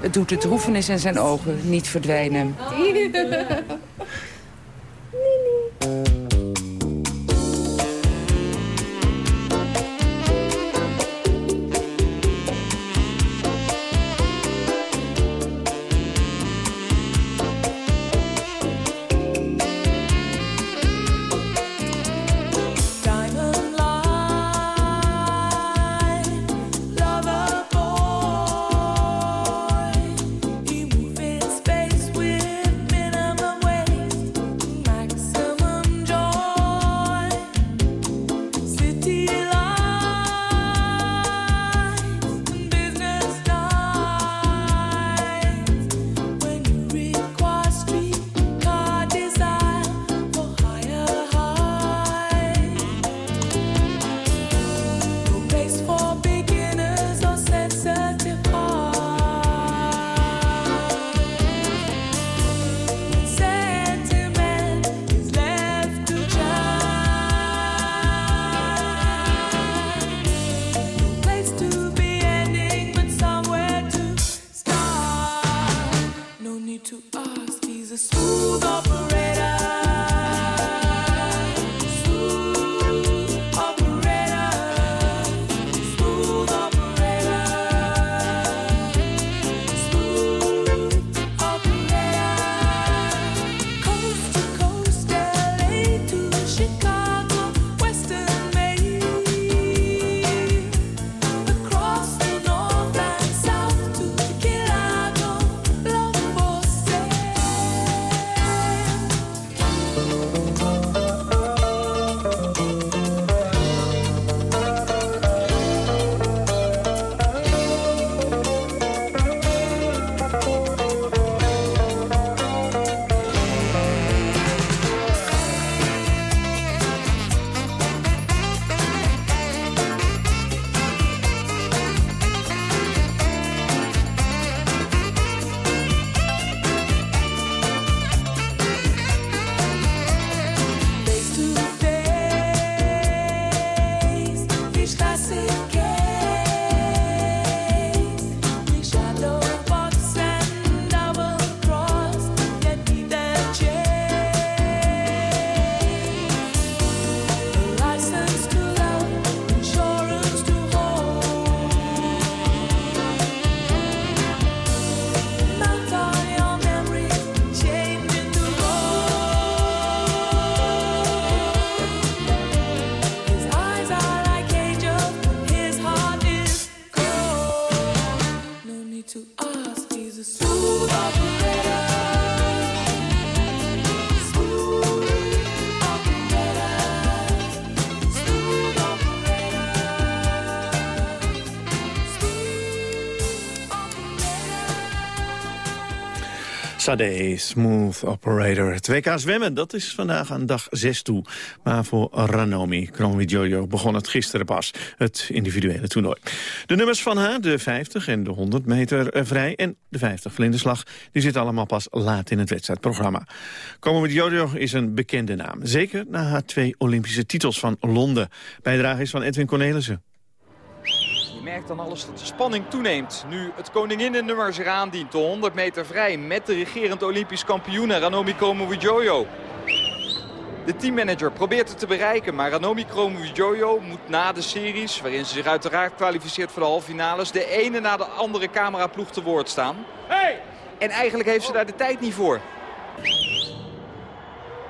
Speaker 36: Het doet de droefenis in zijn ogen niet verdwijnen.
Speaker 3: Sade, Smooth Operator. Het WK zwemmen, dat is vandaag aan dag 6 toe. Maar voor Ranomi Kromowidjojo begon het gisteren pas, het individuele toernooi. De nummers van haar, de 50 en de 100 meter eh, vrij en de 50 vlinderslag... die zitten allemaal pas laat in het wedstrijdprogramma. Kromowidjojo is een bekende naam. Zeker na haar twee Olympische titels van Londen. Bijdrage is van Edwin Cornelissen
Speaker 37: merkt dan alles dat de spanning toeneemt. Nu het koninginnennummer zich aandient. De 100 meter vrij met de regerend Olympisch kampioen Ranomi Kromowidjojo. De teammanager probeert het te bereiken, maar Ranomi Kromowidjojo moet na de series... waarin ze zich uiteraard kwalificeert voor de halve finales... de ene na de andere cameraploeg te woord staan. Hey! En eigenlijk heeft ze daar de tijd niet voor.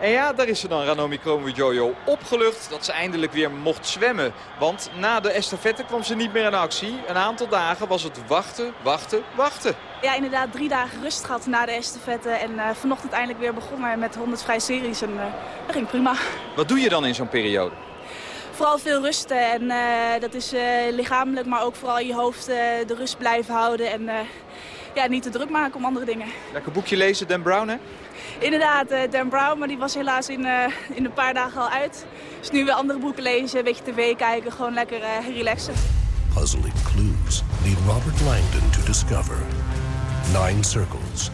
Speaker 37: En ja, daar is ze dan, Ranomi Kromowidjojo, opgelucht dat ze eindelijk weer mocht zwemmen. Want na de estafette kwam ze niet meer in actie. Een aantal dagen was het wachten, wachten, wachten.
Speaker 38: Ja, inderdaad, drie dagen rust gehad na de estafette. En uh, vanochtend eindelijk weer begonnen met 100 vrij series. En uh, dat ging prima.
Speaker 37: Wat doe je dan in zo'n periode?
Speaker 38: Vooral veel rusten. En uh, dat is lichamelijk, maar ook vooral je hoofd de rust blijven houden. En ja, niet te druk maken om andere dingen.
Speaker 37: Lekker boekje lezen, Dan Brown, hè?
Speaker 38: Inderdaad, uh, Dan Brown, maar die was helaas in, uh, in een paar dagen al uit. Dus nu weer andere boeken lezen, een beetje tv kijken, gewoon lekker uh, relaxen.
Speaker 39: Puzzling clues lead Robert Langdon to discover nine circles,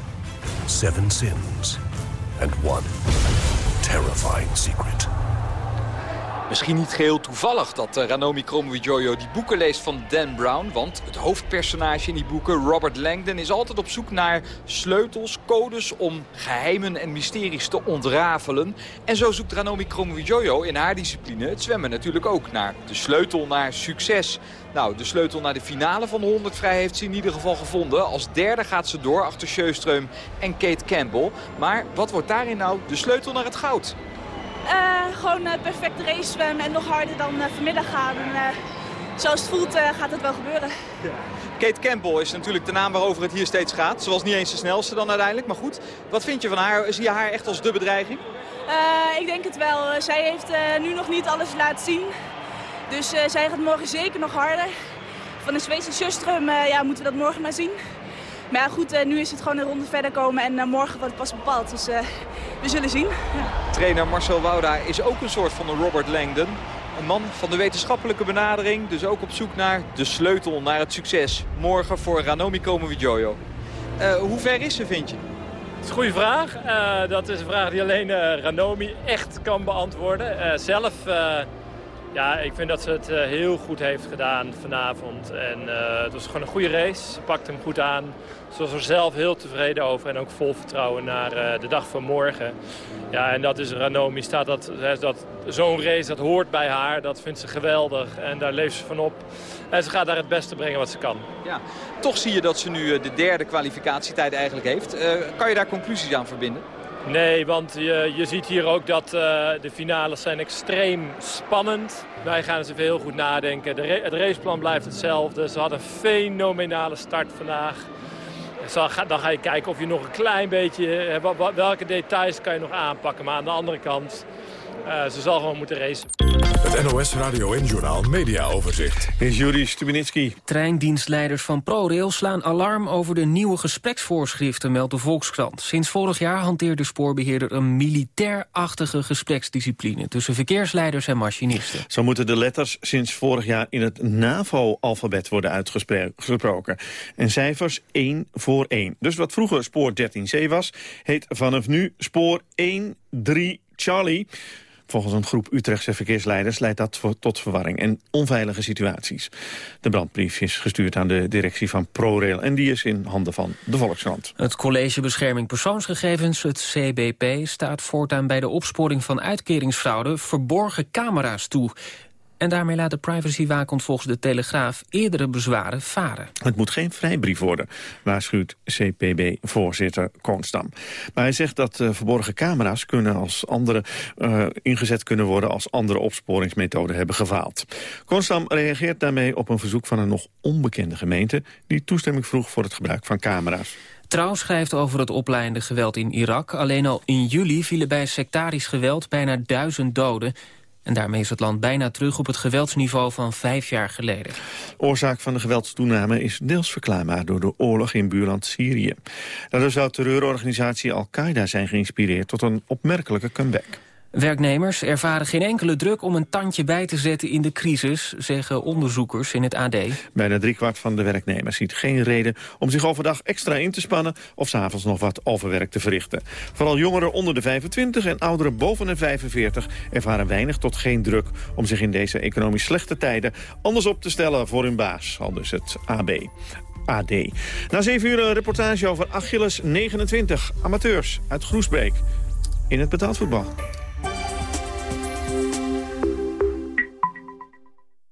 Speaker 39: seven sins, and one terrifying secret.
Speaker 37: Misschien niet geheel toevallig dat uh, Ranomi Kromowidjojo die boeken leest van Dan Brown. Want het hoofdpersonage in die boeken, Robert Langdon, is altijd op zoek naar sleutels, codes om geheimen en mysteries te ontrafelen. En zo zoekt Ranomi Kromowidjojo in haar discipline, het zwemmen natuurlijk ook, naar de sleutel naar succes. Nou, de sleutel naar de finale van de 100 vrij heeft ze in ieder geval gevonden. Als derde gaat ze door achter Sjöström en Kate Campbell. Maar wat wordt daarin nou de sleutel naar het goud?
Speaker 38: Uh, gewoon uh, perfect race zwemmen en nog harder dan vanmiddag gaan. En, zoals het voelt gaat het wel gebeuren. Ja.
Speaker 37: Kate Campbell is natuurlijk de naam waarover het hier steeds gaat. Ze was niet eens de snelste dan uiteindelijk, maar goed. Wat vind je van haar? Zie je haar echt als de bedreiging?
Speaker 38: ik denk het wel. zij heeft nu nog niet alles laten zien. Dus zij gaat morgen zeker nog harder. Van de Zweedse Sjöström ja, moeten we dat morgen maar zien. Maar ja, goed, uh, nu is het gewoon een ronde verder komen en uh, morgen wordt het pas bepaald. Dus uh, we zullen zien. Ja.
Speaker 37: Trainer Marcel Wouda is ook een soort van een Robert Langdon. Een man van de wetenschappelijke benadering, dus ook op zoek naar de sleutel naar het succes. Morgen voor Ranomi Kromowidjojo. hoe ver is ze, vind je?
Speaker 40: Dat is een goede vraag. dat is een vraag die alleen Ranomi echt kan beantwoorden. zelf ja, ik vind dat ze het eh, heel goed heeft gedaan vanavond. En uh, het was gewoon een goede race. Ze pakte hem goed aan. Ze was er zelf heel tevreden over en ook vol vertrouwen naar uh, de dag van morgen. Ja, en dat is Ranomi. Staat dat, dat, Zo'n race, dat hoort bij haar. Dat vindt ze geweldig en daar leeft ze van op. En ze gaat daar het beste brengen wat ze kan.
Speaker 37: Ja, toch zie je dat ze nu de derde kwalificatietijd eigenlijk heeft. kan je daar conclusies aan verbinden?
Speaker 40: Nee, want je, je ziet hier ook dat uh, de finales zijn extreem spannend. Wij gaan eens even heel goed nadenken. De het raceplan blijft hetzelfde. Ze hadden een fenomenale start vandaag. Dan ga je kijken of je nog een klein beetje... Eh, welke details kan je nog aanpakken. Maar aan de andere kant, uh, ze zal gewoon moeten racen.
Speaker 24: Het NOS Radio en Journal Media Overzicht.
Speaker 3: Is Juri Stubenitski.
Speaker 41: Treindienstleiders van ProRail slaan alarm over de nieuwe gespreksvoorschriften, meldt de Volkskrant. Sinds vorig jaar hanteert de spoorbeheerder een militair-achtige gespreksdiscipline tussen verkeersleiders en machinisten.
Speaker 3: Zo moeten de letters sinds vorig jaar in het NAVO-alfabet worden uitgesproken. En cijfers 1 voor 1. Dus wat vroeger spoor 13C was, heet vanaf nu spoor 1, 3, Charlie. Volgens een groep Utrechtse verkeersleiders leidt dat tot verwarring en onveilige situaties. De brandbrief is gestuurd aan de directie van ProRail en die is in handen van de Volkskrant.
Speaker 41: Het College Bescherming Persoonsgegevens, het CBP, staat voortaan bij de opsporing van uitkeringsfraude verborgen camera's toe. En daarmee laat de privacywaakhond volgens de Telegraaf eerdere bezwaren varen.
Speaker 3: Het moet geen vrijbrief worden, waarschuwt CPB-voorzitter Koonstam. Maar hij zegt dat uh, verborgen camera's kunnen als andere, uh, ingezet kunnen worden als andere opsporingsmethoden hebben gefaald. Koonstam reageert daarmee op een verzoek van een nog onbekende gemeente die toestemming vroeg voor het gebruik van camera's.
Speaker 41: Trouw schrijft over het opleidende geweld in Irak. Alleen al in juli vielen bij sectarisch geweld bijna duizend doden.
Speaker 1: En daarmee is het land bijna terug op het geweldsniveau van vijf jaar geleden.
Speaker 3: Oorzaak van de geweldstoename is deels verklaarbaar door de oorlog in buurland Syrië. Daardoor zou terreurorganisatie Al-Qaeda zijn geïnspireerd tot een opmerkelijke comeback.
Speaker 1: Werknemers ervaren geen enkele druk om een tandje bij te zetten in de crisis, zeggen onderzoekers in het AD.
Speaker 3: Bijna driekwart van de werknemers ziet geen reden om zich overdag extra in te spannen of s'avonds nog wat overwerk te verrichten. Vooral jongeren onder de 25 en ouderen boven de 45 ervaren weinig tot geen druk om zich in deze economisch slechte tijden anders op te stellen voor hun baas, al dus het AB. AD. Na zeven uur een reportage over Achilles 29, amateurs uit Groesbeek. In het betaald voetbal.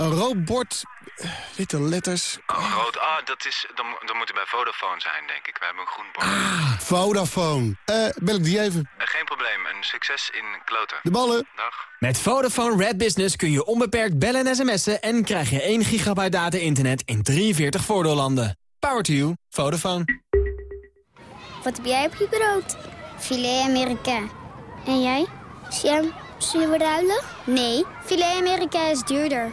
Speaker 42: Een rood bord, eh, witte letters.
Speaker 29: Oh, rood. Ah, dat, is, dan, dan moet u bij Vodafone zijn, denk ik. We hebben een groen bord.
Speaker 42: Ah, Vodafone. Eh, bel ik die even.
Speaker 29: Eh, geen probleem. Een succes in kloten.
Speaker 42: De ballen.
Speaker 29: Dag.
Speaker 43: Met Vodafone Red Business kun je onbeperkt bellen en sms'en... en krijg je 1 gigabyte data-internet in 43 voordeellanden. Power to you. Vodafone.
Speaker 44: Wat heb jij op je brood? Filet Amerika. En jij? Sam, zullen we ruilen? Nee, filet Amerika is duurder.